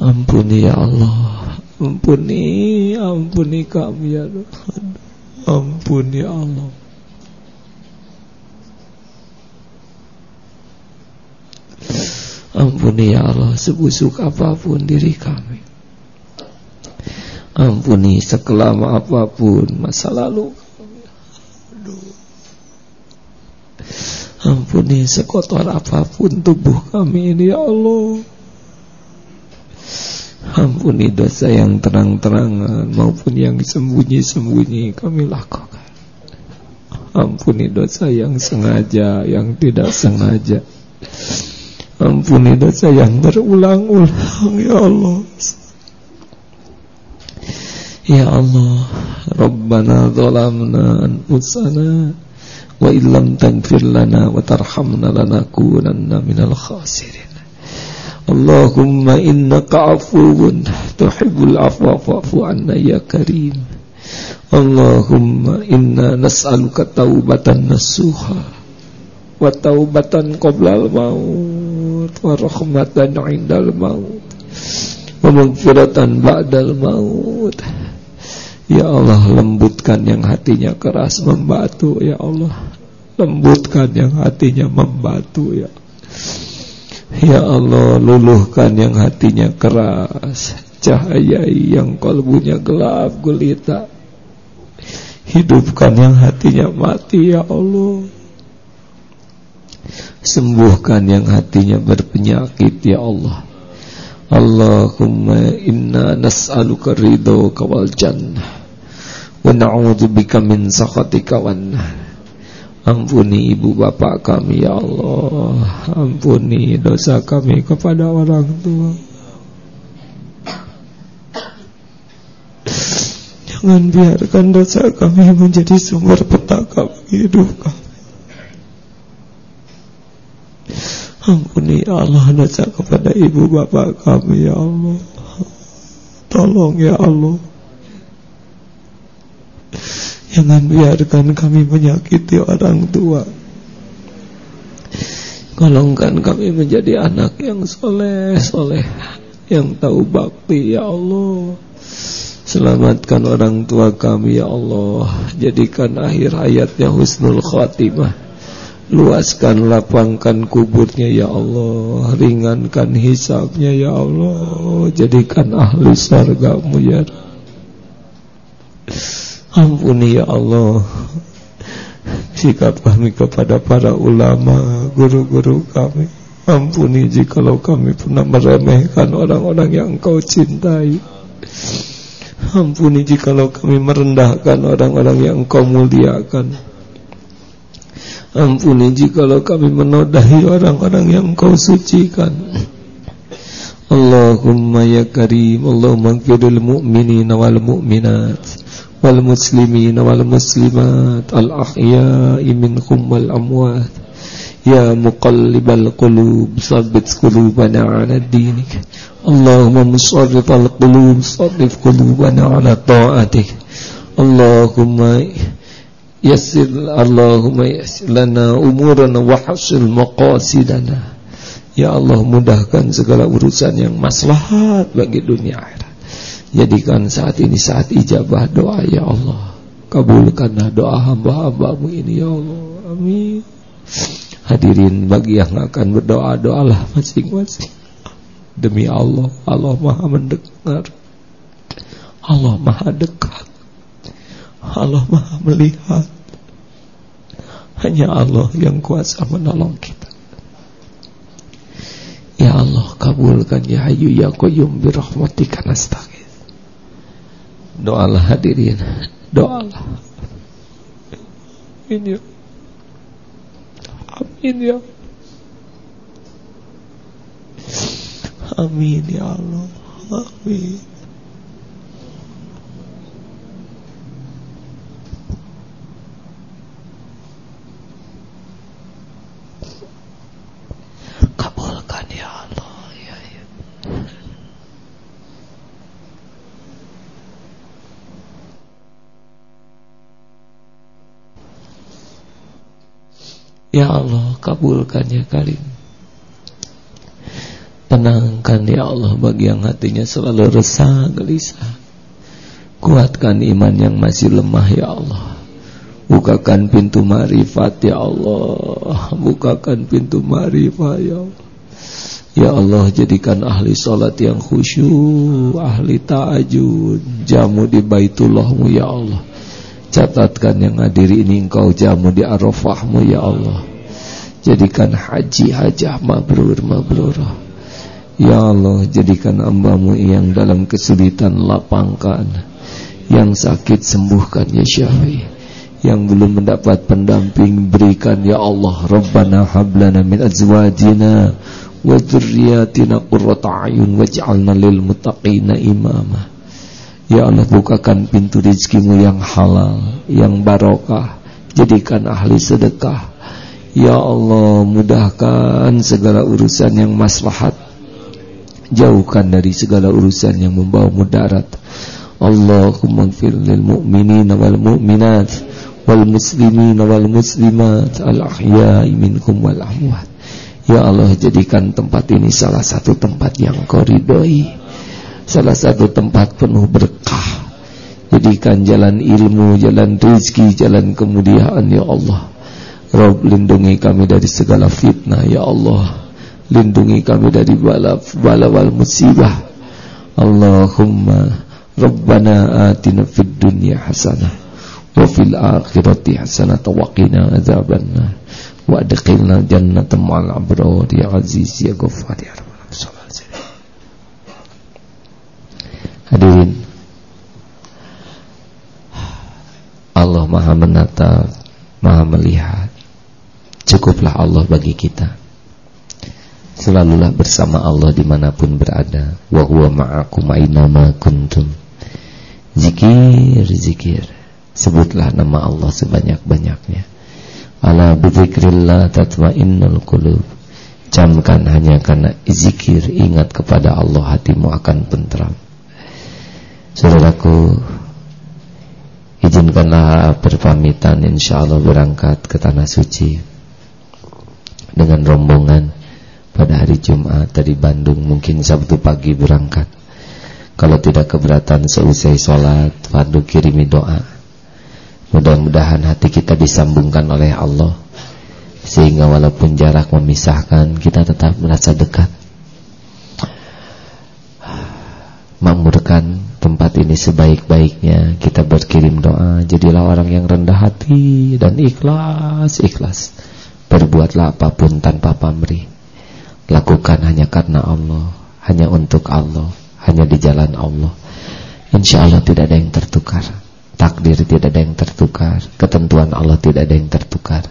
Ampuni ya Allah Ampuni, ampuni kami ya Tuhan. Ampuni Allah. Ampuni ya Allah sebusuk apa pun diri kami. Ampuni sekelam apa pun masa lalu. Ampuni sekotor apa pun tubuh kami ini ya Allah. Ampuni dosa yang terang-terangan maupun yang sembunyi-sembunyi kami lakukan. Ampuni dosa yang sengaja, yang tidak sengaja. Ampuni dosa yang berulang-ulang ya Allah. Ya Allah, Rabbana zalamna anfusana wa illam taghfir lana wa tarhamna lanakunanna minal khasirin. Allahumma innaka afuwun tuhibbul afwa fa'fu anna ya karim. Allahumma inna nas'aluka taubatan nasuha wa taubatan qoblal maut wa rahmatan indal maut wa ba'dal maut. Ya Allah lembutkan yang hatinya keras membatu ya Allah. Lembutkan yang hatinya membatu ya Ya Allah luluhkan yang hatinya keras Cahayai yang kalbunya gelap gulita. Hidupkan yang hatinya mati ya Allah. Sembuhkan yang hatinya berpenyakit ya Allah. Allahumma inna nas'aluka ridhoka wal jannah Wa na'udzubika min sakhatika wan Ampuni ibu bapak kami ya Allah. Ampuni dosa kami kepada orang tua. Jangan biarkan dosa kami menjadi sumber petaka bagi hidup kami. Ampuni ya Allah dosa kepada ibu bapak kami ya Allah. Tolong ya Allah Jangan biarkan kami menyakiti orang tua. Golongkan kami menjadi anak yang soleh Soleh Yang tahu bakti ya Allah. Selamatkan orang tua kami ya Allah. Jadikan akhir hayatnya husnul khatimah. Luaskan lapangkan kuburnya ya Allah. Ringankan hisabnya ya Allah. Jadikan ahli surgamu ya Ampuni ya Allah Sikap kami kepada para ulama Guru-guru kami. Ampuni jikalau kami pernah meremehkan orang-orang yang kau cintai. Ampuni jikalau kami merendahkan orang-orang yang kau muliakan. Ampuni jikalau kami menodai orang-orang yang kau sucikan. Allahumma ya karim Allahumma gfirul mu'minina wal mu'minat Wal muslimina wal muslimat Al ahya'i minkum wal amwat Ya muqallibal qulub Sabit qulubana ala dinik Allahumma musarrif al qulub Sarrif qulubana ala ta'atik Allahumma Yassir Allahumma yassir lana umurana wa hasil maqasidana Ya Allah mudahkan segala urusan yang maslahat bagi dunia akhirat Jadikan saat ini saat ijabah doa ya Allah. Kabulkanlah doa hamba-hambamu ini ya Allah. Amin. Hadirin bagi yang akan berdoa doalah masing-masing. Demi Allah Allah maha mendengar. Allah maha dekat. Allah maha melihat. Hanya Allah yang kuasa menolong kita. Ya Allah kabulkan Ya Hayu Ya Qayyum Birahmatika nasta'in Doalah hadirin. Doalah. Amin ya. Amin ya. Amin ya Allah. Amin. Ya Allah kabulkan ya Karim. Tenangkan ya Allah bagi yang hatinya selalu resah gelisah. Kuatkan iman yang masih lemah ya Allah. Bukakan pintu marifat ya Allah. Bukakan pintu marifat ya Allah. Ya Allah jadikan ahli salat yang khusyuk Ahli ta'ajud Jamu di baitullahmu ya Allah Catatkan yang hadir ini engkau jamu di arafahmu ya Allah. Jadikan haji hajah mabrur mabrur. Ya Allah jadikan ambamu yang dalam kesulitan lapangkan Yang sakit sembuhkan ya syafi. Yang belum mendapat pendamping berikan ya Allah Rabbana hablana min azwajina Wa dhurriyatina qurrata ayun Waj'alna lil mutaqina imamah Ya Allah bukakan pintu rezekimu yang halal Yang barokah. Jadikan ahli sedekah. Ya Allah mudahkan segala urusan yang maslahat Jauhkan dari segala urusan yang membawa mudarat Allahumma gfir lil mu'minina wal mu'minat Wal muslimina wal muslimat Al ahya'i minkum wal amwat. Ya Allah jadikan tempat ini salah satu tempat yang kau ridhoi salah satu tempat penuh berkah. Jadikan jalan ilmu jalan rezeki jalan kemuliaan ya Allah. Rabb lindungi kami dari segala fitnah ya Allah. Lindungi kami dari bala bala wal musibah. Allahumma Rabbana atina fid dunya hasanah wa fil akhirati hasanah wa qina adzabannar. Wa adkhilna jannata ma'al abrar ya aziz ya ghaffar ya Hadirin. Allah maha menatap Maha melihat. Cukuplah Allah bagi kita. Selalulah bersama Allah di mana pun berada. Wa huwa ma'akum aynama kuntum. Zikir, zikir Sebutlah nama Allah sebanyak-banyaknya. Ala bizikrillah tatma'innul qulub. Camkan hanya karena zikir Ingat kepada Allah hatimu akan tentram Saudaraku Izinkanlah berpamitan Insya Allah berangkat ke Tanah Suci Dengan rombongan Pada hari Jumat dari Bandung Mungkin Sabtu pagi berangkat. Kalau tidak keberatan Seusai sholat Fardu kirimi doa. Mudah-mudahan hati kita disambungkan oleh Allah Sehingga walaupun jarak memisahkan Kita tetap merasa dekat. Makmurkan tempat ini sebaik-baiknya kita berkirim doa. Jadilah orang yang rendah hati dan ikhlas ikhlas. Berbuatlah apa pun tanpa pamrih. Lakukan hanya karena Allah hanya untuk Allah hanya di jalan Allah. Insya Allah tidak ada yang tertukar. Takdir tidak ada yang tertukar. Ketentuan Allah tidak ada yang tertukar.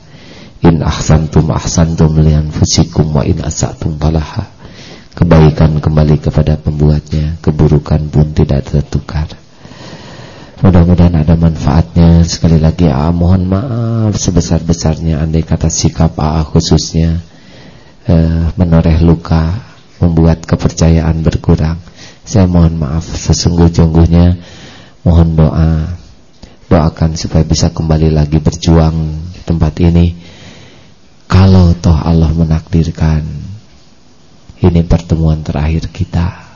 In ahsantum ahsantum lian fusikum wa in asatum falaha Kebaikan kembali kepada pembuatnya Keburukan pun tidak tertukar. Mudah-mudahan ada manfaatnya. Sekali lagi AA mohon maaf Sebesar-besarnya Andai kata sikap AA khususnya eh, Menoreh luka Membuat kepercayaan berkurang. Saya mohon maaf Sesungguh-sungguhnya Mohon doa. Doakan supaya bisa kembali lagi berjuang Di tempat ini. Kalau toh Allah menakdirkan ini pertemuan terakhir kita.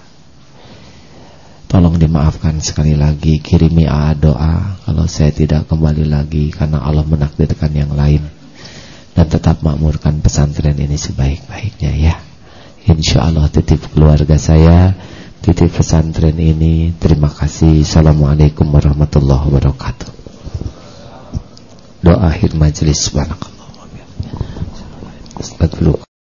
Tolong dimaafkan sekali lagi Kirimi doa Kalau saya tidak kembali lagi Karena Allah menakdirkan yang lain. Dan tetap makmurkan pesantren ini sebaik-baiknya ya. Insya Allah titip keluarga saya Titip pesantren ini. Terima kasih. Assalamualaikum warahmatullahi wabarakatuh. Doa akhir majlis. Subhanakallah Astagfirullah